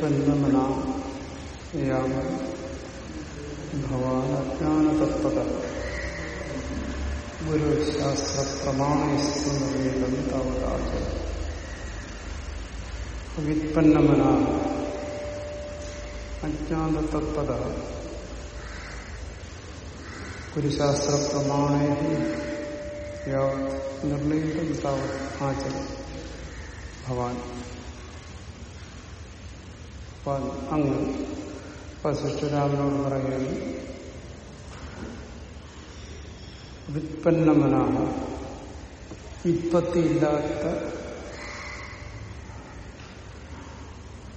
तन्नमना यावत् भवानज्ञानतत्त्वतः गुरुशास्त्रप्रमाणस्तु नवेदं तावदाच व्युत्पन्नमना अज्ञानतत्त्वतः। गुरुशास्त्रप्रमाणैः यावत् निर्णीतं तावत् आचर भवान्। അങ്ങ് വസിഷ്ഠരാമനോട് പറയുകയാണ് വിത്പന്നമനാഹ വിത്പത്തിയില്ലാത്ത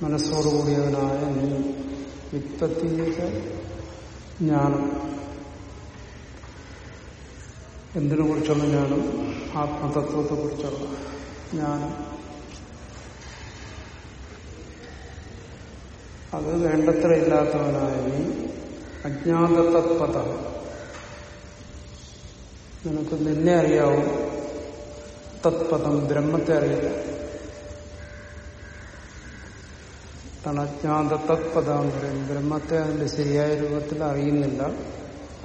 മനസ്സോടുകൂടിയവനായ നീ വിത്പത്തിയിലേക്ക് ജ്ഞാനം എന്തിനെ കുറിച്ചുള്ള ജ്ഞാനം ആത്മതത്വത്തെ കുറിച്ചുള്ള ജ്ഞാനം അത് വേണ്ടത്ര ഇല്ലാത്തവനായ നീ അജ്ഞാത തത്പത നിനക്ക് നിന്നെ അറിയാവും. തത്പഥം ബ്രഹ്മത്തെ അറിയില്ല തണജ്ഞാത എന്ന് പറയും ബ്രഹ്മത്തെ അതിന്റെ ശരിയായ രൂപത്തിൽ അറിയുന്നില്ല.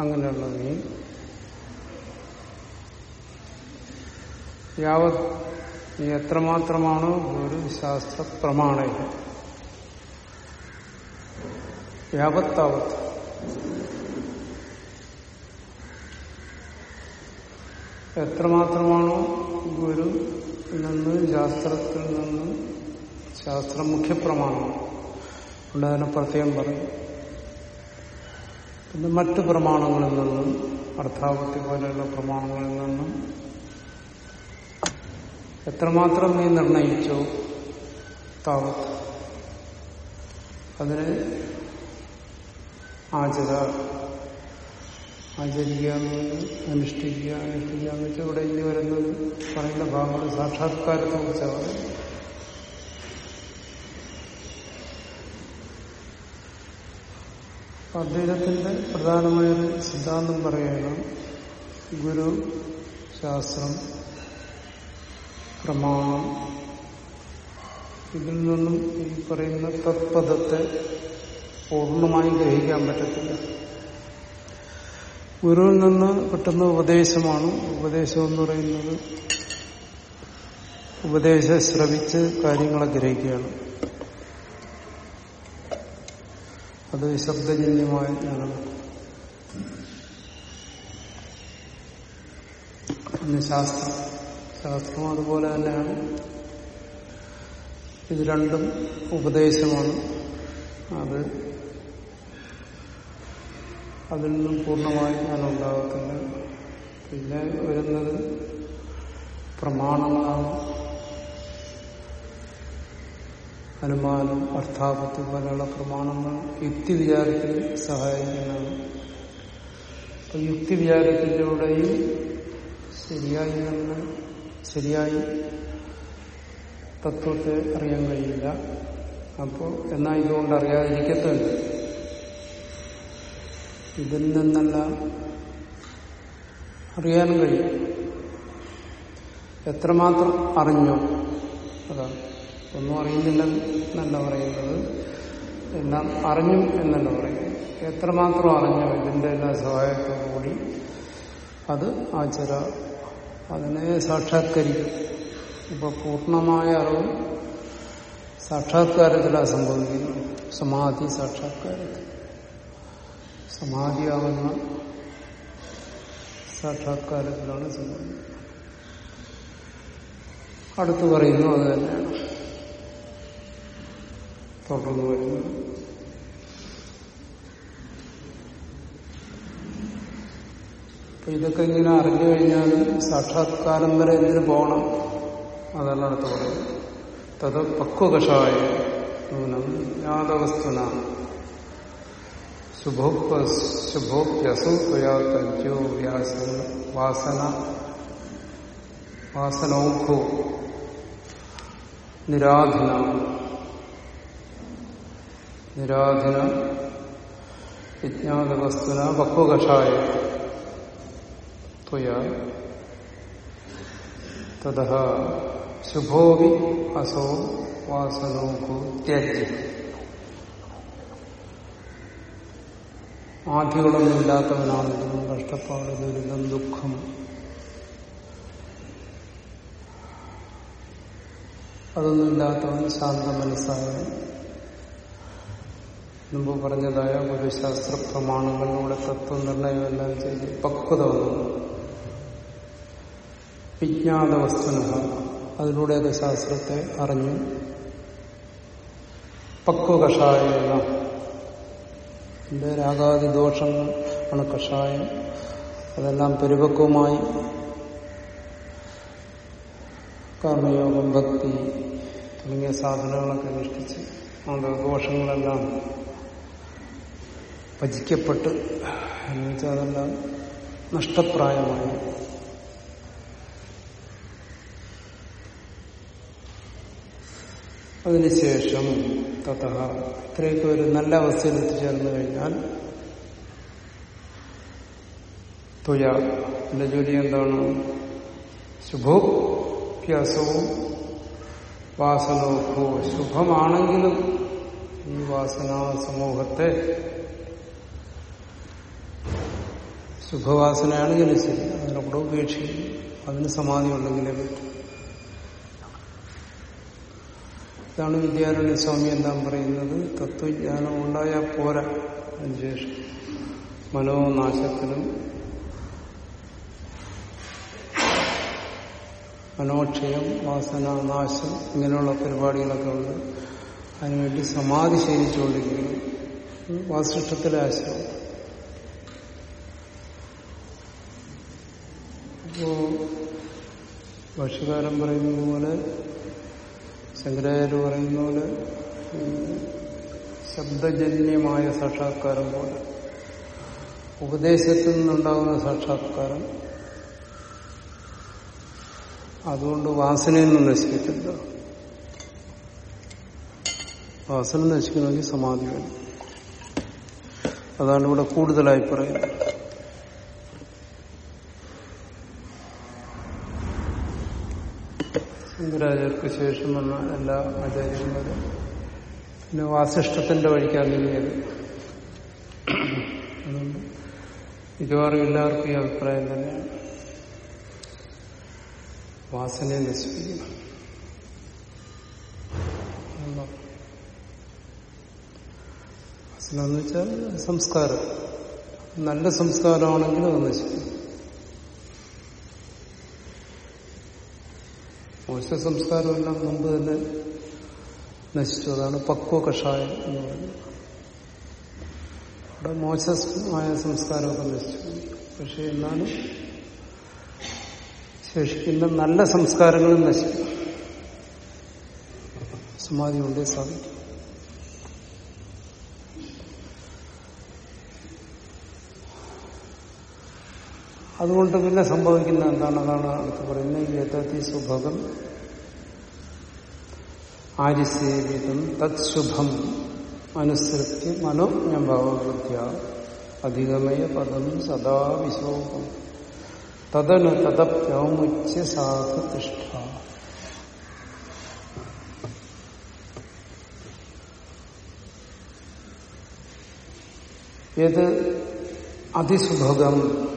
അങ്ങനെയുള്ള നീ. യാവത് നീ എത്രമാത്രമാണോ ഒരു ശാസ്ത്ര പ്രമാണ യാവത്താവത്ത്. എത്രമാത്രമാണോ ഗുരു നിന്ന് ശാസ്ത്രത്തിൽ നിന്ന് ശാസ്ത്രം മുഖ്യപ്രമാണം. അതുകൊണ്ട് അതിനെ പ്രത്യേകം പറയും. പിന്നെ മറ്റ് പ്രമാണങ്ങളിൽ നിന്നും അർത്ഥാപത്തി പോലെയുള്ള പ്രമാണങ്ങളിൽ നിന്നും എത്രമാത്രം നീ നിർണയിച്ചോ താവത്ത്. അതിന് ആചര ആചരിക്കുക അനുഷ്ഠിക്കുക അനുഷ്ഠിക്കുക എന്ന് വെച്ചാൽ ഇവിടെ ഇനി വരുന്നത് പറയുന്ന ഭാഗങ്ങൾ സാക്ഷാത്കാരത്തെ കുറിച്ചാണ് അദ്ദേഹത്തിന്റെ പ്രധാനമായൊരു സിദ്ധാന്തം പറയുകയാണ് ഗുരു ശാസ്ത്രം പ്രമാണം. ഇതിൽ നിന്നും ഈ പറയുന്ന തത്പദത്തെ പൂർണമായി ഗ്രഹിക്കാൻ പറ്റത്തില്ല. ഗുരുവിൽ നിന്ന് കിട്ടുന്ന ഉപദേശമാണ് ഉപദേശം എന്ന് പറയുന്നത് ഉപദേശം ശ്രവിച്ച് കാര്യങ്ങളെ ഗ്രഹിക്കുകയാണ്. അത് ശബ്ദജന്യമായ ജ്ഞാനമാണ്. ശാസ്ത്രം. ശാസ്ത്രം അതുപോലെ തന്നെയാണ്. ഇത് രണ്ടും ഉപദേശമാണ്. അത് അതിൽ നിന്നും പൂർണമായി ഞാൻ ഉണ്ടാകത്തില്ല പിന്നെ വരുന്നത് പ്രമാണങ്ങളാണ് അനുമാനം അർത്ഥാപത്തി പോലെയുള്ള പ്രമാണങ്ങൾ യുക്തി വിചാരത്തിൽ സഹായിക്കുന്നതാണ് അപ്പൊ യുക്തി വിചാരത്തിലൂടെയും ശരിയായി നിന്ന് ശരിയായി തത്വത്തെ അറിയാൻ കഴിയില്ല. അപ്പോൾ എന്നാൽ ഇതുകൊണ്ട് അറിയാതിരിക്കത്തില്ല ഇതിൽ നിന്നെല്ലാം അറിയാൻ കഴിയും. എത്രമാത്രം അറിഞ്ഞോ അതാണ് ഒന്നും അറിയുന്നില്ല എന്നല്ല പറയുന്നത്. എല്ലാം അറിഞ്ഞു എന്നല്ല പറയുന്നത്. എത്രമാത്രം അറിഞ്ഞോ ഇതിന്റെ എല്ലാ സഹായത്തോടു കൂടി അത് ആചര അതിനെ സാക്ഷാത്കരിക്കും. ഇപ്പൊ പൂർണമായ അറിവ് സാക്ഷാത്കാരത്തിലാണ് സംഭവിക്കുന്നത്. സമാധി സാക്ഷാത്കാരത്തിൽ. സമാധിയാവുന്ന സാക്ഷാത്കാരത്തിലാണ് സംഭവിക്കുന്നത് അടുത്ത് പറയുന്നു അത് തന്നെയാണ്. തുടർന്ന് വരുന്നത് അപ്പൊ ഇതൊക്കെ ഇങ്ങനെ അറിഞ്ഞു കഴിഞ്ഞാലും സാക്ഷാത്കാരം വരെ എന്തിനു പോകണം? അതാണ് അടുത്ത് പറയുന്നത്. തത് പക്വകഷായ നൂനം शुभोप्यसूतया तज्जो व्यासन वासना वासनौखो निराधन निराधन विज्ञान वस्तुना वक्वकषाय त्वया ततः शुभोऽपि असौ वासनौखो त्यज ആദ്യങ്ങളൊന്നും ഇല്ലാത്തവനാണെങ്കിലും കഷ്ടപ്പാട് ദുരിതം ദുഃഖം. അതൊന്നും ഇല്ലാത്തവൻ ശാന്ത മനസ്സായവൻ. മുമ്പ് പറഞ്ഞതായ ഗുരുശാസ്ത്ര പ്രമാണങ്ങളിലൂടെ തത്വനിർണയമെല്ലാം ചെയ്ത് പക്വത വന്നു വിജ്ഞാത വസ്തുന അതിലൂടെയൊക്കെ ശാസ്ത്രത്തെ അറിഞ്ഞു പക്വ എന്റെ രാഗാദി ദോഷങ്ങൾ ആണ് കഷായം. അതെല്ലാം പരിപക്വമായി കർമ്മയോഗം ഭക്തി തുടങ്ങിയ സാധനങ്ങളൊക്കെ അനുഷ്ഠിച്ച് അതുകൊണ്ട് ദോഷങ്ങളെല്ലാം ഭജിക്കപ്പെട്ട് എന്ന് വെച്ചാൽ അതെല്ലാം നഷ്ടപ്രായമായി. അതിനുശേഷം തഥ ഇത്രയൊക്കെ ഒരു നല്ല അവസ്ഥയിൽ എത്തിച്ചേർന്നു കഴിഞ്ഞാൽ തുയ. എന്റെ ജോലി എന്താണ്? ശുഭോഭ്യാസവും വാസനോഭോ ശുഭമാണെങ്കിലും ഈ വാസനാ സമൂഹത്തെ ശുഭവാസനയാണെങ്കിലും ശരി അതിനെ കൂടെ ഉപേക്ഷിക്കും. അതിന് സമാധി ഉണ്ടെങ്കിലേ പറ്റും. ഇതാണ് വിദ്യാരണ്യ സ്വാമി എന്താ പറയുന്നത്? തത്വജ്ഞാനം ഉണ്ടായാൽ പോരാ. അതിനുശേഷം മനോനാശത്തിനും മനോക്ഷയം വാസനാനാശം ഇങ്ങനെയുള്ള പരിപാടികളൊക്കെ ഉണ്ട്. അതിനുവേണ്ടി സമാധി ശീലിച്ചുകൊണ്ടിരിക്കുന്നു വാസിഷ്ടത്തിലെ ആശ്രമം. അപ്പോ ഭാഷകാരൻ പറയുന്നത് പോലെ ശങ്കരാചാര്യ പറയുന്ന പോലെ ശബ്ദജന്യമായ സാക്ഷാത്കാരം പോലെ ഉപദേശത്തിൽ നിന്നുണ്ടാകുന്ന സാക്ഷാത്കാരം. അതുകൊണ്ട് വാസനയൊന്നും നശിക്കത്തില്ല. വാസന നശിക്കണമെങ്കിൽ സമാധി വേണം. അതാണ് ഇവിടെ കൂടുതലായി പറയുന്നത്. ശങ്കരാചാര്യർക്ക് ശേഷം വന്ന എല്ലാ ആചാര്യന്മാരും പിന്നെ വാസിഷ്ടത്തിന്റെ വഴിക്കാണ് നീങ്ങിയത് മിക്കവാറും എല്ലാവർക്കും ഈ അഭിപ്രായം തന്നെയാണ്. വാസനയെ നശിപ്പിക്കണം വാസന എന്ന് വെച്ചാൽ സംസ്കാരം. നല്ല സംസ്കാരമാണെങ്കിലും അത് നശിക്കും മോശ സംസ്കാരമെല്ലാം മുമ്പ് തന്നെ നശിച്ചു അതാണ് പക്വ കഷായം എന്ന് പറയുന്നത്. അവിടെ മോശമായ സംസ്കാരമൊക്കെ നശിച്ചു. പക്ഷെ എന്നാലും ശേഷിക്കുന്ന നല്ല സംസ്കാരങ്ങളും നശിക്കും സമാധി കൊണ്ടേ സാധിക്കും. അതുകൊണ്ട് പിന്നെ സംഭവിക്കുന്ന എന്താണ് അതാണ് അടുത്ത് പറയുന്നത്. യഥതി സുഭകം ആര്യസേവിതം തത്ശുഭം അനുസൃത്യ മനോജ്ഞഭാവബുദ്ധ്യ അധികമയ പദം സദാ വിശോകം. തദനു തദപ്യമുച്യ സാധു തിഷ്ഠ. ഏത് അതിസുഭകം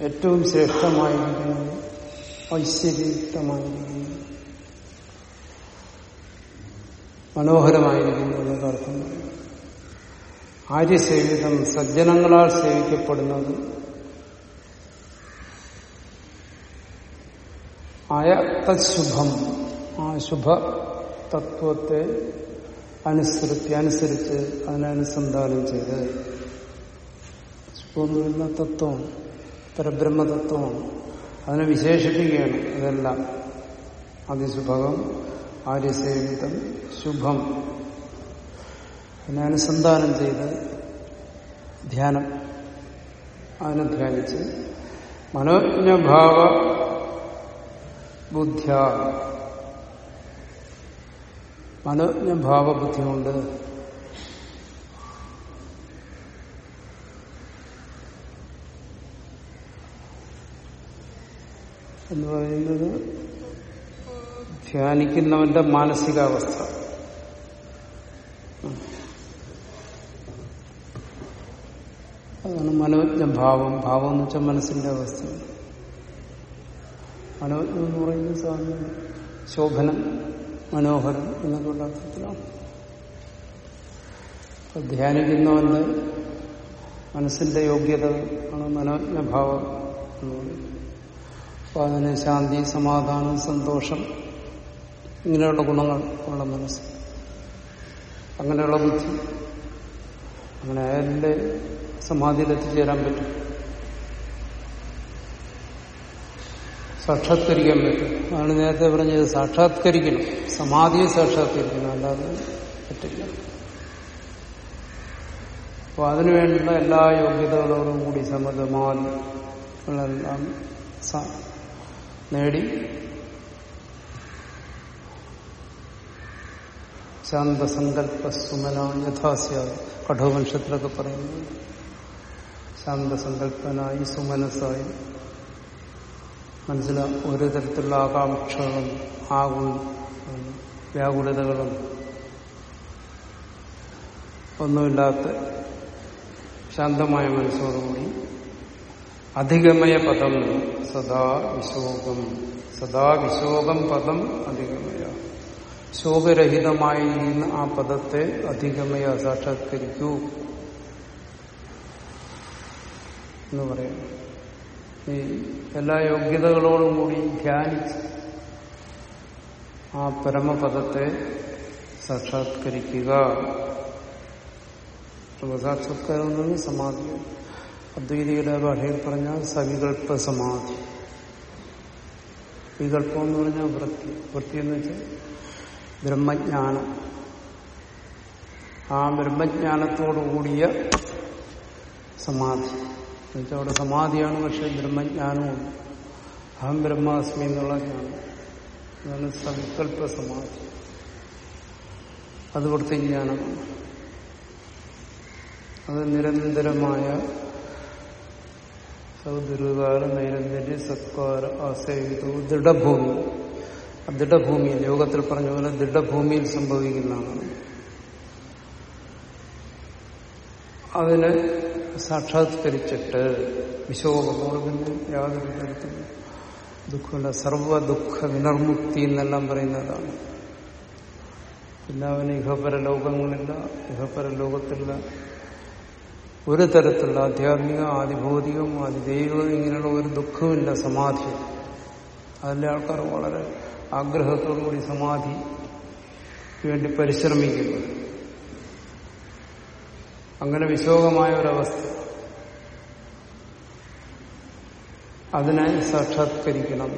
ഏറ്റവും ശ്രേഷ്ഠമായിരിക്കുന്നു ഐശ്വര്യയുക്തമായിരിക്കുന്നു. മനോഹരമായിരിക്കുന്നു എന്നൊക്കെ അർത്ഥം. ആര്യസേവിതം സജ്ജനങ്ങളാൽ സേവിക്കപ്പെടുന്നത് ആയ തത്ശുഭം ആ ശുഭ തത്വത്തെ അനുസരിച്ച് അനുസരിച്ച് അതിനനുസന്ധാനം ചെയ്ത്. ശുഭം എന്ന് തത്വമാണ്. പരബ്രഹ്മതത്വമാണ്. അതിനെ വിശേഷിപ്പിക്കുകയാണ് ഇതെല്ലാം. അതിശുഭകം ആര്യസേവിതം ശുഭം. പിന്നെ അനുസന്ധാനം ചെയ്ത് ധ്യാനം. അതിനെ ധ്യാനിച്ച് മനോജ്ഞഭാവ ബുദ്ധ്യ. മനോജ്ഞഭാവബുദ്ധി കൊണ്ട് എന്ന് പറയുന്നത് ധ്യാനിക്കുന്നവന്റെ മാനസികാവസ്ഥ. അതാണ് മനോജ്ഞ ഭാവം. ഭാവം എന്ന് വെച്ചാൽ മനസ്സിന്റെ അവസ്ഥ. മനോജ്ഞം എന്ന് പറയുന്നത് സാധനം ശോഭനം മനോഹരം എന്നൊക്കെയുള്ള അർത്ഥത്തിലാണ്. ധ്യാനിക്കുന്നവന്റെ മനസ്സിന്റെ യോഗ്യത ആണ് മനോജ്ഞ ഭാവം എന്ന് പറയുന്നത്. അപ്പൊ അതിന് ശാന്തി സമാധാനം സന്തോഷം ഇങ്ങനെയുള്ള ഗുണങ്ങൾ ഉള്ള മനസ്സ്. അങ്ങനെയുള്ള ബുദ്ധി. അങ്ങനെ അയാളുടെ സമാധിയിൽ എത്തിച്ചേരാൻ പറ്റും. സാക്ഷാത്കരിക്കാൻ പറ്റും. അതാണ് നേരത്തെ പറഞ്ഞത് സാക്ഷാത്കരിക്കണം. സമാധിയെ സാക്ഷാത്കരിക്കണം. അല്ലാതെ പറ്റില്ല. അപ്പൊ അതിനുവേണ്ടുള്ള എല്ലാ യോഗ്യതകളോടും കൂടി സമ്മതമാലെല്ലാം നേടി. ശാന്തസങ്കല്പ സുമന യഥാസ്യ കഠോപനിഷത്തിലൊക്കെ പറയുന്നു. ശാന്തസങ്കല്പനായി സുമനസായി. മനസ്സിൽ ഒരു തരത്തിലുള്ള ആകാംക്ഷകളും ആകും വ്യാകുലതകളും ഒന്നുമില്ലാത്ത ശാന്തമായ മനസ്സോടുകൂടി അധികമയ പദം സദാ വിശോകം. സദാ വിശോകം പദം അധികമയ. ശോകരഹിതമായിരിക്കുന്ന ആ പദത്തെ അധികമയ സാക്ഷാത്കരിക്കൂ എന്ന് പറയാം. ഈ എല്ലാ യോഗ്യതകളോടും കൂടി ധ്യാനിച്ച് ആ പരമപദത്തെ സാക്ഷാത്കരിക്കുക. സാക്ഷാത്കാരം എന്നത് സമാധി അദ്വൈതിയുടെ ഭാഷയിൽ പറഞ്ഞാൽ സവികൽപ്പ സമാധി വികല്പം എന്ന് പറഞ്ഞാൽ വൃത്തി. വൃത്തി എന്ന് വെച്ചാൽ ബ്രഹ്മജ്ഞാനം. ആ ബ്രഹ്മജ്ഞാനത്തോടു കൂടിയ സമാധി. എന്നുവെച്ചാൽ അവിടെ സമാധിയാണ് പക്ഷെ ബ്രഹ്മജ്ഞാനവും അഹം ബ്രഹ്മാസ്മി എന്നുള്ള ജ്ഞാനം അതാണ് സവികല്പ സമാധി അത് ജ്ഞാനം അത് നിരന്തരമായ സൗദുരുകാല നൈരന്തര്യ സത്കാര ആസേവിതവും ദൃഢഭൂമി. ദൃഢഭൂമി യോഗത്തിൽ പറഞ്ഞ പോലെ ദൃഢഭൂമിയിൽ സംഭവിക്കുന്നതാണ്. അതിനെ സാക്ഷാത്കരിച്ചിട്ട് വിശോകമോട് യാതൊരു തരത്തിലും ദുഃഖമില്ല. സർവ ദുഃഖ വിനർമുക്തി എന്നെല്ലാം പറയുന്നതാണ്. പിന്നെ അവന് ഇഹപര ലോകങ്ങളില്ല ഇഹപര ലോകത്തില്ല ഒരു തരത്തിലുള്ള ആധ്യാത്മിക ആദിഭൗതികം ആദിദൈവികം ഇങ്ങനെയുള്ള ഒരു ദുഃഖമില്ല സമാധി. അതിലെ ആൾക്കാർ വളരെ ആഗ്രഹത്തോടുകൂടി സമാധി വേണ്ടി പരിശ്രമിക്കുന്നു. അങ്ങനെ വിശോകമായ ഒരവസ്ഥ. അതിനെ സാക്ഷാത്കരിക്കണം.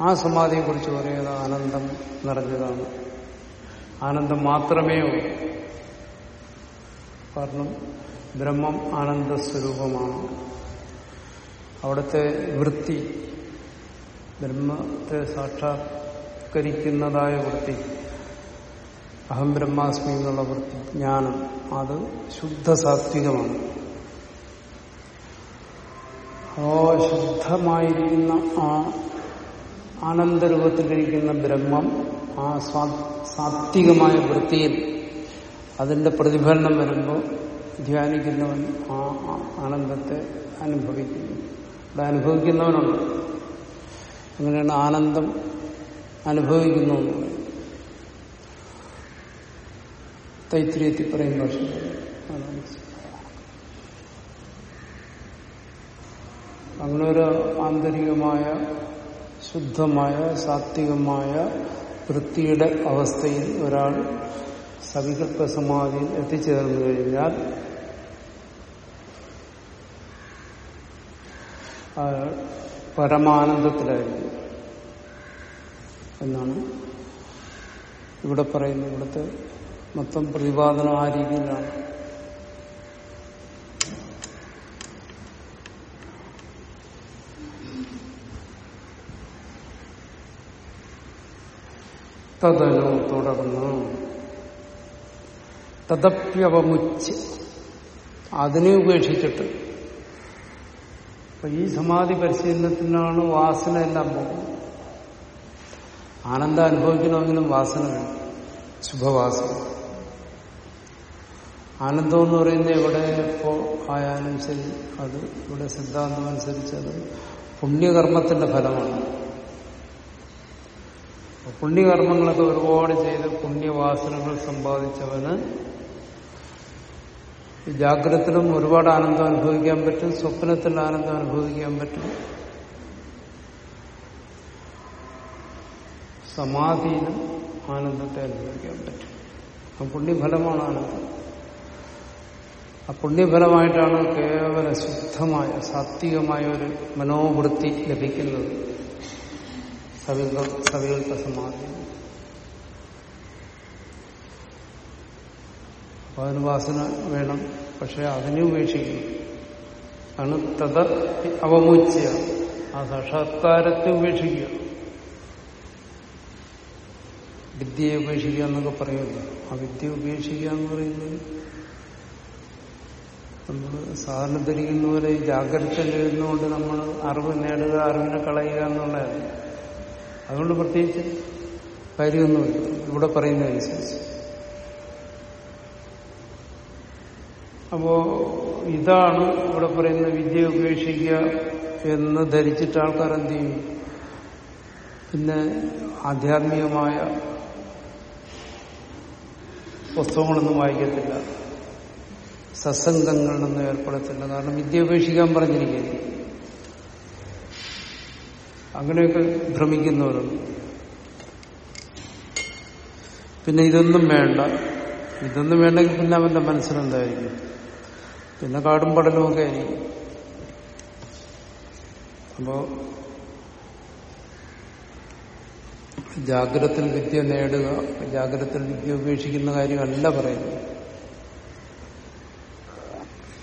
ആ സമാധിയെക്കുറിച്ച് പറയുന്നത് ആനന്ദം നിറഞ്ഞതാണ്. ആനന്ദം മാത്രമേ ഉള്ളൂ. കാരണം ബ്രഹ്മം ആനന്ദസ്വരൂപമാണ്. അവിടുത്തെ വൃത്തി ബ്രഹ്മത്തെ സാക്ഷാത്കരിക്കുന്നതായ വൃത്തി അഹം ബ്രഹ്മാസ്മി എന്നുള്ള വൃത്തി ജ്ഞാനം അത് ശുദ്ധ സാത്വികമാണ് ശുദ്ധമായിരിക്കുന്ന ആ ആനന്ദരൂപത്തിലിരിക്കുന്ന ബ്രഹ്മം ആ സാത്വികമായ വൃത്തിയിൽ അതിന്റെ പ്രതിഫലനം വരുമ്പോൾ ധ്യാനിക്കുന്നവൻ ആ ആനന്ദത്തെ അനുഭവിക്കുന്നു. ഇവിടെ അനുഭവിക്കുന്നവനുണ്ട്. അങ്ങനെയാണ് ആനന്ദം അനുഭവിക്കുന്നു എന്ന് പറയും. തൈത്രിയത്തിൽ പറയും അങ്ങനെ ഒരു ആന്തരികമായ ശുദ്ധമായ സാത്വികമായ വൃത്തിയുടെ അവസ്ഥയിൽ ഒരാൾ സവികൽപ്പ സമാധിയിൽ എത്തിച്ചേർന്നു കഴിഞ്ഞാൽ പരമാനന്ദത്തിലായിരിക്കും എന്നാണ് ഇവിടെ പറയുന്നത് ഇവിടുത്തെ മൊത്തം പ്രതിപാദനം ആ രീതിയിലാണ്. തതനു തുടർന്ന് തദപ്യവമുച്ച്. അതിനെ ഉപേക്ഷിച്ചിട്ട്. അപ്പൊ ഈ സമാധി പരിശീലനത്തിനാണ് വാസന എല്ലാം പോകുന്നത്. ആനന്ദം അനുഭവിക്കണമെങ്കിലും വാസന ശുഭവാസന. ആനന്ദം എന്ന് പറയുന്നത് എവിടെ എപ്പോ ആയാലും ശരി അത് ഇവിടെ സിദ്ധാന്തം അനുസരിച്ച് അത് പുണ്യകർമ്മത്തിന്റെ ഫലമാണ്. പുണ്യകർമ്മങ്ങളൊക്കെ ഒരുപാട് ചെയ്ത് പുണ്യവാസനകൾ സമ്പാദിച്ചവന് ജാഗ്രതത്തിലും ഒരുപാട് ആനന്ദം അനുഭവിക്കാൻ പറ്റും സ്വപ്നത്തിൽ ആനന്ദം അനുഭവിക്കാൻ പറ്റും. സമാധിയിലും ആനന്ദത്തെ അനുഭവിക്കാൻ പറ്റും. ആ പുണ്യഫലമാണ് ആനന്ദം. ആ പുണ്യഫലമായിട്ടാണ് കേവല ശുദ്ധമായ സാത്വികമായ ഒരു മനോവൃത്തി ലഭിക്കുന്നത്. സവിക സവികൽപ്പ സമാധി. അപ്പൊ അതിന് വാസന വേണം പക്ഷെ അതിനെ ഉപേക്ഷിക്കണം ആണ് തത അവമുച്ച ആ സാക്ഷാത്കാരത്തെ ഉപേക്ഷിക്കുക. വിദ്യയെ ഉപേക്ഷിക്കുക എന്നൊക്കെ പറയുമല്ലോ ആ വിദ്യ ഉപേക്ഷിക്കുക എന്ന് പറയുന്നത് നമ്മൾ സാധാരണ ധരിക്കുന്ന പോലെ ജാഗ്രത എഴുതുന്നതുകൊണ്ട് നമ്മൾ അറിവ് നേടുക അറിവിനെ കളയുക എന്നുള്ളതാണ് അതുകൊണ്ട് പ്രത്യേകിച്ച് കാര്യമൊന്നുമില്ല. ഇവിടെ പറയുന്നതനുസരിച്ച് അപ്പോ ഇതാണ് ഇവിടെ പറയുന്ന വിദ്യ ഉപേക്ഷിക്കുക എന്ന് ധരിച്ചിട്ട് ആൾക്കാർ എന്ത് ചെയ്യും? പിന്നെ ആധ്യാത്മികമായ പുസ്തകങ്ങളൊന്നും വായിക്കത്തില്ല. സത്സംഗങ്ങളിലൊന്നും ഏർപ്പെടത്തില്ല. കാരണം വിദ്യ ഉപേക്ഷിക്കാൻ പറഞ്ഞിരിക്കുന്നു അങ്ങനെയൊക്കെ ഭ്രമിക്കുന്നവരും. പിന്നെ ഇതൊന്നും വേണ്ട. ഇതൊന്നും വേണ്ടെങ്കിൽ പിന്നെ അവന്റെ മനസ്സിലെന്തായിരിക്കും? പിന്നെ കാടും പടലുമൊക്കെ ആയിരിക്കും. അപ്പോ ജാഗ്രത വിദ്യ നേടുക ജാഗ്രത വിദ്യ ഉപേക്ഷിക്കുന്ന കാര്യമല്ല പറയുന്നത്.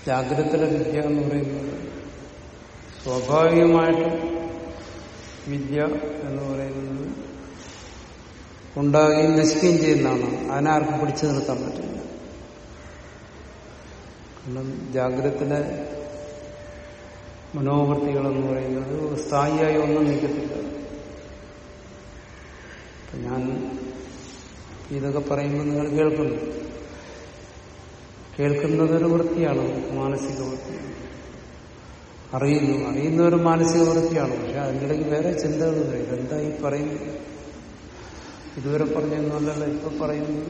ജാഗ്രത വിദ്യ എന്ന് പറയുന്നത് സ്വാഭാവികമായിട്ടും വിദ്യ എന്ന് പറയുന്നത് ഉണ്ടാകുകയും നശിക്കുകയും ചെയ്യുന്നതാണ്. അതിനാർക്കും പിടിച്ചു നിർത്താൻ പറ്റില്ല. കാരണം ജാഗ്രതത്തിലെ മനോവൃത്തികളെന്ന് പറയുന്നത് സ്ഥായിയായി ഒന്നും നിൽക്കത്തില്ല. ഞാൻ ഇതൊക്കെ പറയുമ്പോൾ നിങ്ങൾ കേൾക്കുന്നു. കേൾക്കുന്നതൊരു വൃത്തിയാണ് മാനസിക വൃത്തി. അറിയുന്നു അറിയുന്ന ഒരു മാനസിക വൃത്തിയാണ് പക്ഷെ അതിനിടയ്ക്ക് വേറെ ചിന്തകൾ വരും ഇതെന്താ ഈ പറയുന്നത്? ഇതുവരെ പറഞ്ഞൊന്നുമല്ലല്ലോ ഇപ്പൊ പറയുന്നു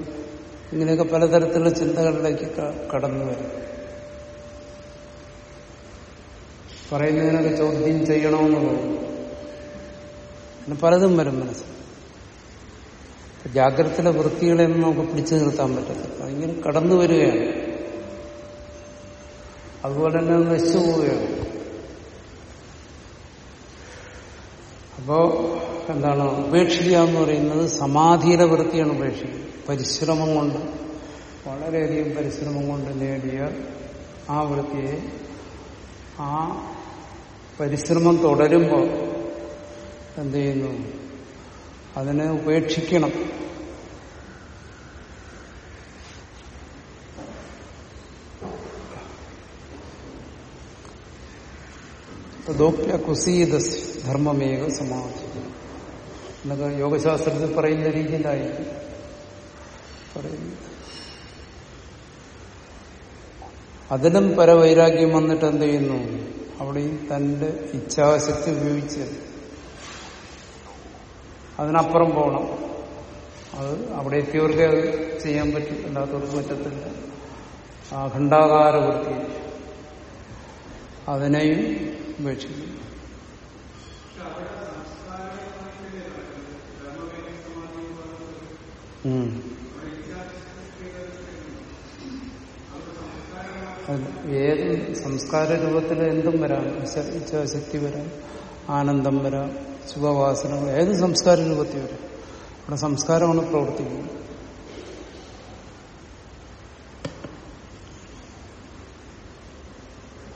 ഇങ്ങനെയൊക്കെ പലതരത്തിലുള്ള ചിന്തകളിലേക്ക് കടന്നു വരും. പറയുന്നതിനൊക്കെ ചോദ്യം ചെയ്യണമെന്ന് പിന്നെ പലതും വരും മനസ്സിൽ. ജാഗ്രതയിലെ വൃത്തികളെയൊന്നും നമുക്ക് പിടിച്ചു നിർത്താൻ പറ്റത്തില്ല. അതിങ്ങനെ കടന്നു വരികയാണ്. അതുപോലെ തന്നെ നശിച്ചു പോവുകയാണ്. അപ്പോ എന്താണ്? ഉപേക്ഷിക്കുക എന്ന് പറയുന്നത് സമാധിയുടെ വൃത്തിയാണ് ഉപേക്ഷിക്കുക. പരിശ്രമം കൊണ്ട് വളരെയധികം പരിശ്രമം കൊണ്ട് നേടിയ ആ വൃത്തിയെ ആ പരിശ്രമം തുടരുമ്പോൾ എന്ത് ചെയ്യുന്നു അതിനെ ഉപേക്ഷിക്കണം. തദോപ്യ കുസീത ധർമ്മമേക സമാധി എന്നൊക്കെ യോഗശാസ്ത്രത്തിൽ പറയുന്ന രീതിയിലായിരിക്കും. പറയുന്നത്. അതിലും പരവൈരാഗ്യം വന്നിട്ട് എന്ത് ചെയ്യുന്നു അവിടെയും തന്റെ ഇച്ഛാശക്തി ഉപയോഗിച്ച് അതിനപ്പുറം പോകണം. അത് അവിടെ എത്തിയവർക്ക് അത് ചെയ്യാൻ പറ്റും. അല്ലാത്തവർക്ക് പറ്റത്തില്ല. അഖണ്ഡാകാര വൃത്തി അതിനെയും ഉപേക്ഷിക്കും ഏത് സംസ്കാര രൂപത്തിൽ എന്തും വരാം. ഇച്ഛാശക്തി വരാം. ആനന്ദം വരാം. ശുഭവാസന ഏത് സംസ്കാര രൂപത്തിൽ വരാം. അവിടെ സംസ്കാരമാണ് പ്രവർത്തിക്കുന്നത്.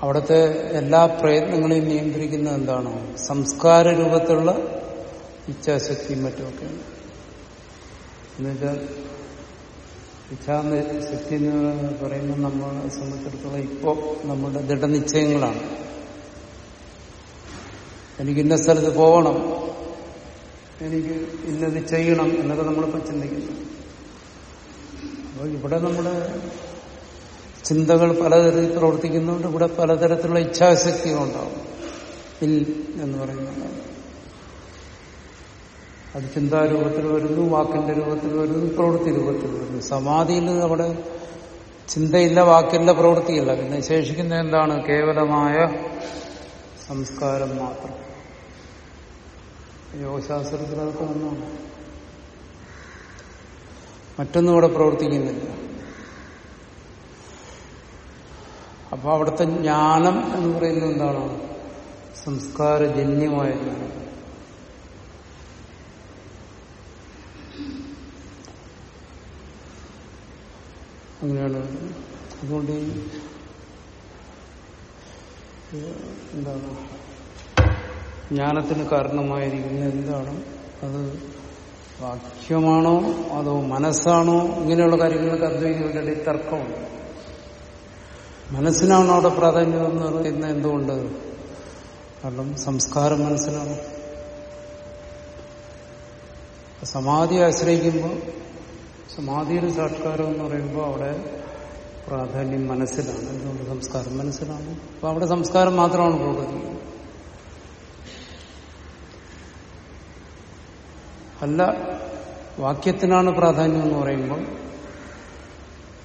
അവിടുത്തെ എല്ലാ പ്രയത്നങ്ങളെയും നിയന്ത്രിക്കുന്നത് എന്താണോ? സംസ്കാര രൂപത്തിലുള്ള ഇച്ഛാശക്തിയും മറ്റുമൊക്കെയാണ്. എന്നുവെച്ചാൽ ഇച്ഛാശക്തി എന്ന് പറയുമ്പോൾ നമ്മളെ സംബന്ധിച്ചിടത്തോളം ഇപ്പോൾ നമ്മുടെ ദൃഢനിശ്ചയങ്ങളാണ്. എനിക്ക് ഇന്ന സ്ഥലത്ത് പോകണം എനിക്ക് ഇന്നത് ചെയ്യണം എന്നൊക്കെ നമ്മളിപ്പോൾ ചിന്തിക്കുന്നു. അപ്പോൾ ഇവിടെ നമ്മുടെ ചിന്തകൾ പലതരത്തിൽ പ്രവർത്തിക്കുന്നുണ്ട്. ഇവിടെ പലതരത്തിലുള്ള ഇച്ഛാശക്തികളുണ്ടാവും ഇൽ എന്ന് പറയുന്നത്. അത് ചിന്താരൂപത്തിൽ വരുന്നു വാക്കിന്റെ രൂപത്തിൽ വരുന്നു പ്രവൃത്തി രൂപത്തിൽ വരുന്നു. സമാധിയിൽ അവിടെ ചിന്തയില്ല വാക്കില്ല പ്രവൃത്തിയില്ല. പിന്നെ ശേഷിക്കുന്ന എന്താണ്? കേവലമായ സംസ്കാരം മാത്രം. യോഗശാസ്ത്രത്തിൽ അതൊക്കെ ഒന്നാണ് മറ്റൊന്നും ഇവിടെ പ്രവർത്തിക്കുന്നില്ല. അപ്പൊ അവിടുത്തെ ജ്ഞാനം എന്ന് പറയുന്നത് എന്താണ്? സംസ്കാരജന്യമായ ജ്ഞാനം. അങ്ങനെയാണ്. അതുകൊണ്ട് ഈ എന്താണ്? ജ്ഞാനത്തിന് കാരണമായിരിക്കുന്ന എന്താണ്? അത് വാക്യമാണോ അതോ മനസ്സാണോ? ഇങ്ങനെയുള്ള കാര്യങ്ങൾക്ക് അദ്വൈതങ്ങളുടെ ഇടയിൽ തർക്കമുണ്ട്. മനസ്സിനാണ് അവിടെ പ്രാധാന്യം എന്ന് പറയുന്നത് എന്തുകൊണ്ട്? കാരണം സംസ്കാരം മനസ്സിലാണ്. സമാധി ആശ്രയിക്കുമ്പോൾ സമാധിയുടെ സാക്ഷാത്കാരം എന്ന് പറയുമ്പോൾ അവിടെ പ്രാധാന്യം മനസ്സിലാണ്. എന്തുകൊണ്ട് സംസ്കാരം മനസ്സിലാണ്? അപ്പൊ അവിടെ സംസ്കാരം മാത്രമാണ് പ്രവർത്തിക്കുന്നത് അല്ല വാക്യത്തിനാണ് പ്രാധാന്യം എന്ന് പറയുമ്പോൾ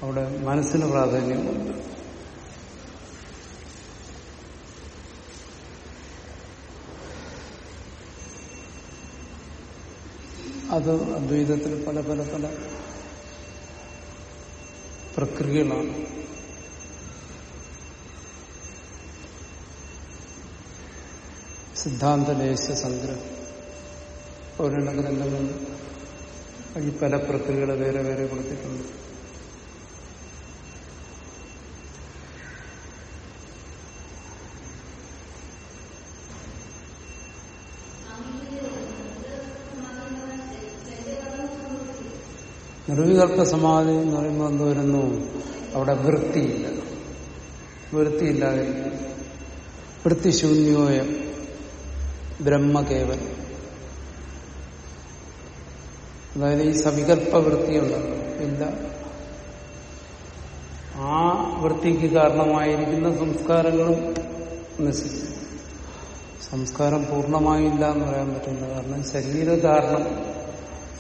അവിടെ മനസ്സിന് പ്രാധാന്യമുണ്ട്. അത് അദ്വൈതത്തിൽ പല പല പല പ്രക്രിയകളാണ്. സിദ്ധാന്തലേശ സംഗ്രഹം ഓരോന്ന ഗ്രന്ഥങ്ങൾ ഈ പല പ്രക്രിയകളെ വേറെ വേറെ കൊടുത്തിട്ടുണ്ട്. നിർവികൽപ്പ സമാധി എന്ന് പറയുമ്പോൾ എന്ത് വരുന്നു? അവിടെ വൃത്തിയില്ല. വൃത്തിയില്ലാതെ വൃത്തിശൂന്യോയ ബ്രഹ്മകേവൻ അതായത് ഈ സവികൽപ്പ വൃത്തിയുണ്ടല്ലോ ഇല്ല. ആ വൃത്തിക്ക് കാരണമായിരിക്കുന്ന സംസ്കാരങ്ങളും നശിച്ചു. സംസ്കാരം പൂർണമായില്ല എന്ന് പറയാൻ പറ്റില്ല. കാരണം ശരീരധാരണം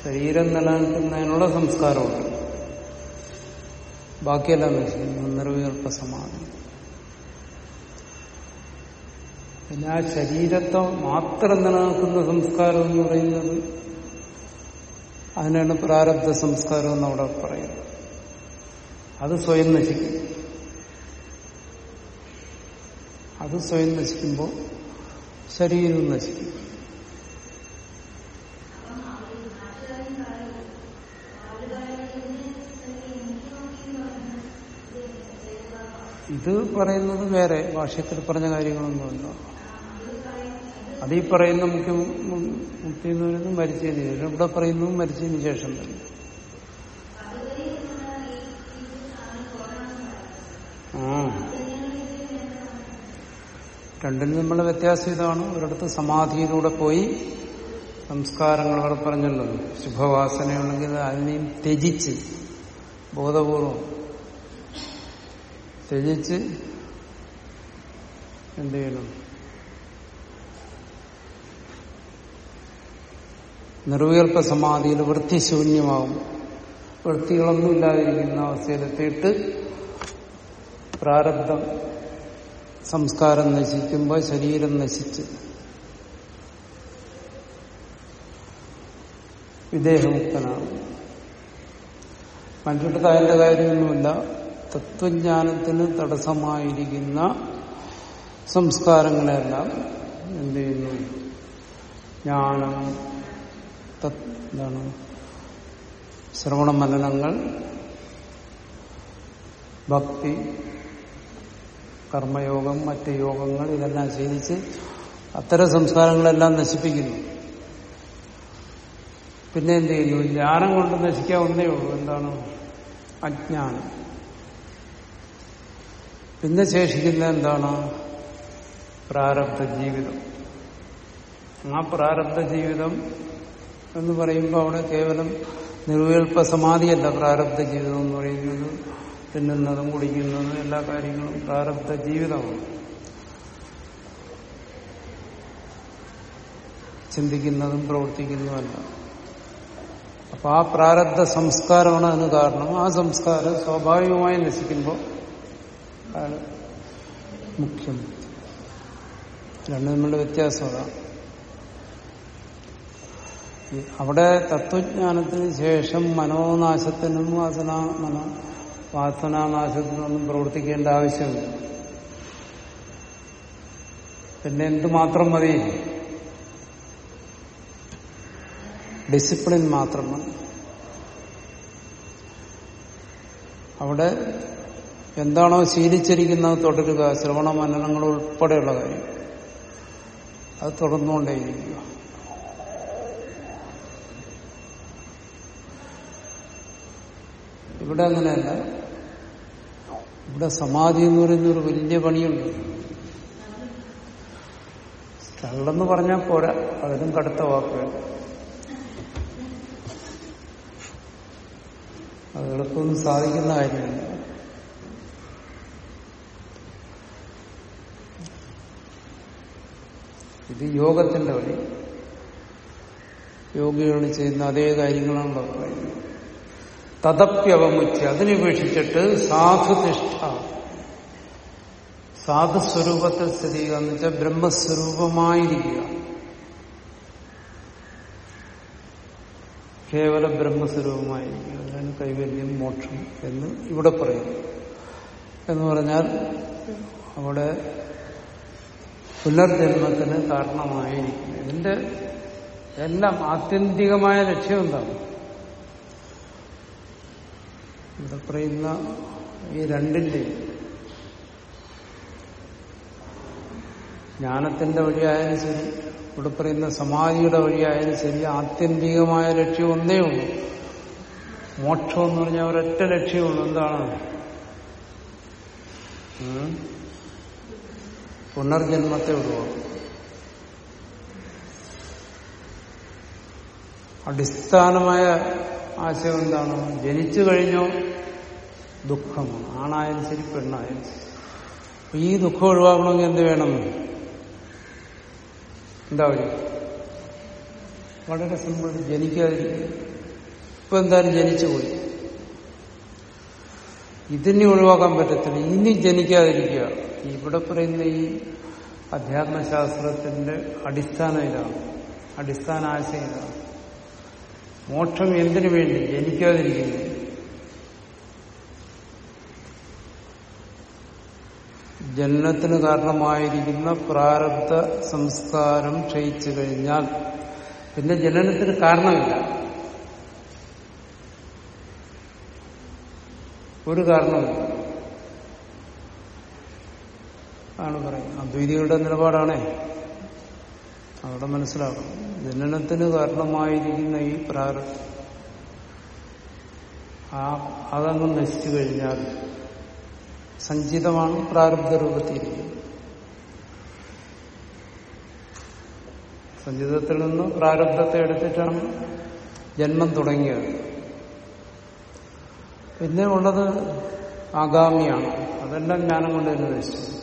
ശരീരം നിലനിൽക്കുന്നതിനുള്ള സംസ്കാരമുണ്ട്. ബാക്കിയെല്ലാം നശിക്കുന്നു നിർവികൽപ്പ സമാധി. പിന്നെ ആ ശരീരത്തെ മാത്രം നിലനിൽക്കുന്ന സംസ്കാരം എന്ന് പറയുന്നത് അതിനാണ് പ്രാരബ്ധ സംസ്കാരം എന്ന് അവിടെ പറയുന്നത്. അത് സ്വയം നശിക്കും. അത് സ്വയം നശിക്കുമ്പോൾ ശരീരവും നശിക്കും. ഇത് പറയുന്നത് വേറെ ഭാഷ്യത്തിൽ പറഞ്ഞ കാര്യങ്ങളൊന്നുമല്ല. അത് ഈ പറയുന്ന മുഖ്യ മുക്തി എന്ന് പറയുന്നത് മരിച്ചതിന് ശേഷം ഇവിടെ പറയുന്നതും മരിച്ചതിന് ശേഷം തന്നെ. ആ. രണ്ടിൽ നമ്മളെ വ്യത്യാസം ഇതാണ്. ഒരിടത്ത് സമാധിയിലൂടെ പോയി സംസ്കാരങ്ങൾ അവർ പറഞ്ഞല്ലോ. ശുഭവാസനയുണ്ടെങ്കിൽ അതിനെയും ത്യജിച്ച് ബോധപൂർവം ത്യജിച്ച് എന്ത് ചെയ്യണം നിർവികൽപ്പ സമാധിയിൽ വൃത്തിശൂന്യമാകും വൃത്തികളൊന്നും ഇല്ലാതിരിക്കുന്ന അവസ്ഥയിലെത്തിയിട്ട് പ്രാരബ്ധം സംസ്കാരം നശിക്കുമ്പോൾ ശരീരം നശിച്ച് വിദേഹമുക്തനാണ് മറ്റിടത്ത് അതിന്റെ കാര്യമൊന്നുമില്ല. തത്വജ്ഞാനത്തിന് തടസ്സമായിരിക്കുന്ന സംസ്കാരങ്ങളെല്ലാം എന്ത് ചെയ്യുന്നു? ജ്ഞാനം എന്താണ്? ശ്രവണ മനനങ്ങൾ ഭക്തി കർമ്മയോഗം മറ്റ് യോഗങ്ങൾ ഇതെല്ലാം ശീലിച്ച് അത്തരം സംസ്കാരങ്ങളെല്ലാം നശിപ്പിക്കുന്നു. പിന്നെ എന്ത് ചെയ്യുന്നു? ജ്ഞാനം കൊണ്ട് നശിക്കാവുന്നേ ഉള്ളൂ. എന്താണ്? അജ്ഞാനം. പിന്നെ ശേഷിക്കുന്ന എന്താണ്? പ്രാരബ്ധ ജീവിതം. ആ പ്രാരബ്ധ ജീവിതം എന്ന് പറയുമ്പോൾ അവിടെ കേവലം നിർവികൽപ്പ സമാധിയല്ല പ്രാരബ്ധ ജീവിതം എന്ന് പറയുന്നത്. തിന്നുന്നതും കുടിക്കുന്നതും എല്ലാ കാര്യങ്ങളും പ്രാരബ്ധ ജീവിതമാണ്. ചിന്തിക്കുന്നതും പ്രവർത്തിക്കുന്നതുമല്ല. അപ്പൊ ആ പ്രാരബ്ധ സംസ്കാരമാണ് അതിന് കാരണം. ആ സംസ്കാരം സ്വാഭാവികമായി നശിക്കുമ്പോൾ അതാണ് മുഖ്യം. രണ്ടും തമ്മിലുള്ള വ്യത്യാസം അതാണ് അവിടെ തത്വജ്ഞാനത്തിന് ശേഷം മനോനാശത്തിനും വാസന മനോ വാസനാനാശത്തിനൊന്നും പ്രവർത്തിക്കേണ്ട ആവശ്യമില്ല. പിന്നെ എന്തുമാത്രം മതി? ഡിസിപ്ലിൻ മാത്രം മതി. അവിടെ എന്താണോ ശീലിച്ചിരിക്കുന്നത് തുടരുക ശ്രവണ മനനങ്ങൾ ഉൾപ്പെടെയുള്ള കാര്യം. അത് തുടർന്നുകൊണ്ടേയിരിക്കുക. ഇവിടെ അങ്ങനെയല്ല. ഇവിടെ സമാധി എന്ന് പറയുന്ന ഒരു വലിയ പണിയുണ്ട്. തള്ളെന്ന് പറഞ്ഞാൽ പോരാ. അതിനും കടുത്ത വാക്കുകൾ അത് എളുപ്പമൊന്നും സാധിക്കുന്ന കാര്യമില്ല. ഇത് യോഗത്തിന്റെ വഴി. യോഗികൾ ചെയ്യുന്ന അതേ കാര്യങ്ങളാണ് പറയുന്നത്. തദപ്യവമുച്ച് അതിനുപേക്ഷിച്ചിട്ട് സാധുതിഷ്ഠ സാധുസ്വരൂപത്തിൽ സ്ഥിതി ചെയ്യുക എന്ന് വെച്ചാൽ ബ്രഹ്മസ്വരൂപമായിരിക്കുക. കേവല ബ്രഹ്മസ്വരൂപമായിരിക്കുക. അതിനാണ് കൈവല്യം മോക്ഷം എന്ന് ഇവിടെ പറയുന്നു. എന്ന് പറഞ്ഞാൽ അവിടെ പുനർജന്മത്തിന് കാരണമായിരിക്കും ഇതിന്റെ എല്ലാം ആത്യന്തികമായ ലക്ഷ്യം എന്താണ്? ഇവിടെ പറയുന്ന ഈ രണ്ടിന്റെ ജ്ഞാനത്തിന്റെ വഴിയായാലും ശരി ഇവിടെ പറയുന്ന സമാധിയുടെ വഴിയായാലും ശരി ആത്യന്തികമായ ലക്ഷ്യം ഒന്നേ ഉള്ളൂ. മോക്ഷം എന്ന് പറഞ്ഞാൽ ഒരൊറ്റ ലക്ഷ്യമുള്ളൂ എന്താണ്? പുനർജന്മത്തെ ഒഴിവാക്കും അടിസ്ഥാനമായ ആശയം എന്താണ്? ജനിച്ചു കഴിഞ്ഞോ? ദുഃഖമാണ്. ആണായാലും ശരി പെണ്ണായാലും ശരി. ഈ ദുഃഖം ഒഴിവാക്കണമെങ്കിൽ എന്ത് വേണം? എന്താ വഴി വളരെ സിമ്പിൾ ജനിക്കാതിരിക്കും ഇപ്പൊ എന്തായാലും ജനിച്ചുപോയി ഇതിനെ ഒഴിവാക്കാൻ പറ്റത്തില്ല. ഇനി ജനിക്കാതിരിക്കുക. ഇവിടെ പറയുന്ന ഈ അധ്യാത്മശാസ്ത്രത്തിന്റെ അടിസ്ഥാന ഇതാണ് അടിസ്ഥാന ആശയം ഇതാണ് മോക്ഷം എന്തിനു വേണ്ടി? ജനിക്കാതിരിക്കുന്നു ജനനത്തിന് കാരണമായിരിക്കുന്ന പ്രാരബ്ധ സംസ്കാരം ക്ഷയിച്ചു കഴിഞ്ഞാൽ പിന്നെ ജനനത്തിന് കാരണമില്ല. ഒരു കാരണമില്ല ആണ് പറയുന്നത്. അദ്വൈതികളുടെ നിലപാടാണേ. അവിടെ മനസ്സിലാക്കണം. ജനനത്തിന് കാരണമായിരിക്കുന്ന ഈ പ്രാരബ്ധം ആ അതങ്ങ് നശിച്ചു കഴിഞ്ഞാൽ സഞ്ചിതമാണ് പ്രാരബ്ധ രൂപത്തിയിരിക്കുന്നത്. സഞ്ചിതത്തിൽ നിന്ന് പ്രാരബ്ധത്തെ എടുത്തിട്ടാണ് ജന്മം തുടങ്ങിയത്. പിന്നെ ഉള്ളത് ആഗാമിയാണ്. അതെല്ലാം ജ്ഞാനം കൊണ്ട് തന്നെ നശിച്ചു.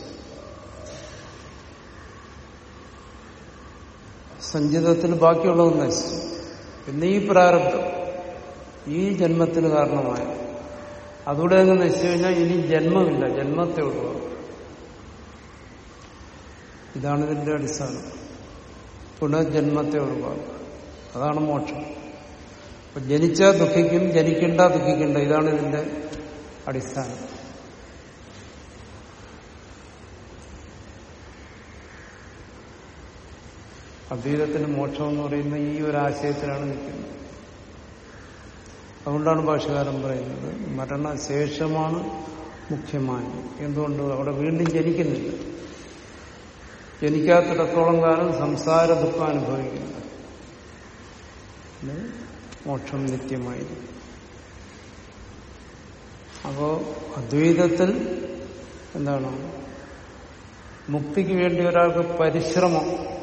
സഞ്ചിതത്തിൽ ബാക്കിയുള്ളത് നശിച്ചു പിന്നെ ഈ പ്രാരബ്ധം ഈ ജന്മത്തിന് കാരണമായ. അതുകൂടെ അങ്ങ് നശിച്ചു കഴിഞ്ഞാൽ ഇനി ജന്മമില്ല ജന്മത്തെ ഒഴിവാക്കും ഇതാണ് ഇതിന്റെ അടിസ്ഥാനം. പുനർജന്മത്തെ ഒഴിവാക്കുക അതാണ് മോക്ഷം. ജനിച്ചാൽ ദുഃഖിക്കും ജനിക്കണ്ട ദുഃഖിക്കണ്ട ഇതാണ് ഇതിന്റെ അടിസ്ഥാനം. അദ്വൈതത്തിന് മോക്ഷം എന്ന് പറയുന്ന ഈ ഒരു ആശയത്തിലാണ് നിൽക്കുന്നത്. അതുകൊണ്ടാണ് ഭാഷകാരൻ പറയുന്നത് മരണശേഷമാണ് മുഖ്യമായത് എന്തുകൊണ്ട്? അവിടെ വീണ്ടും ജനിക്കുന്നില്ല. ജനിക്കാത്തിടത്തോളം കാലം സംസാര ദുഃഖം അനുഭവിക്കുന്നത് മോക്ഷം നിത്യമായിരിക്കും. അപ്പോ അദ്വൈതത്തിൽ എന്താണ്? മുക്തിക്ക് വേണ്ടി ഒരാൾക്ക് പരിശ്രമം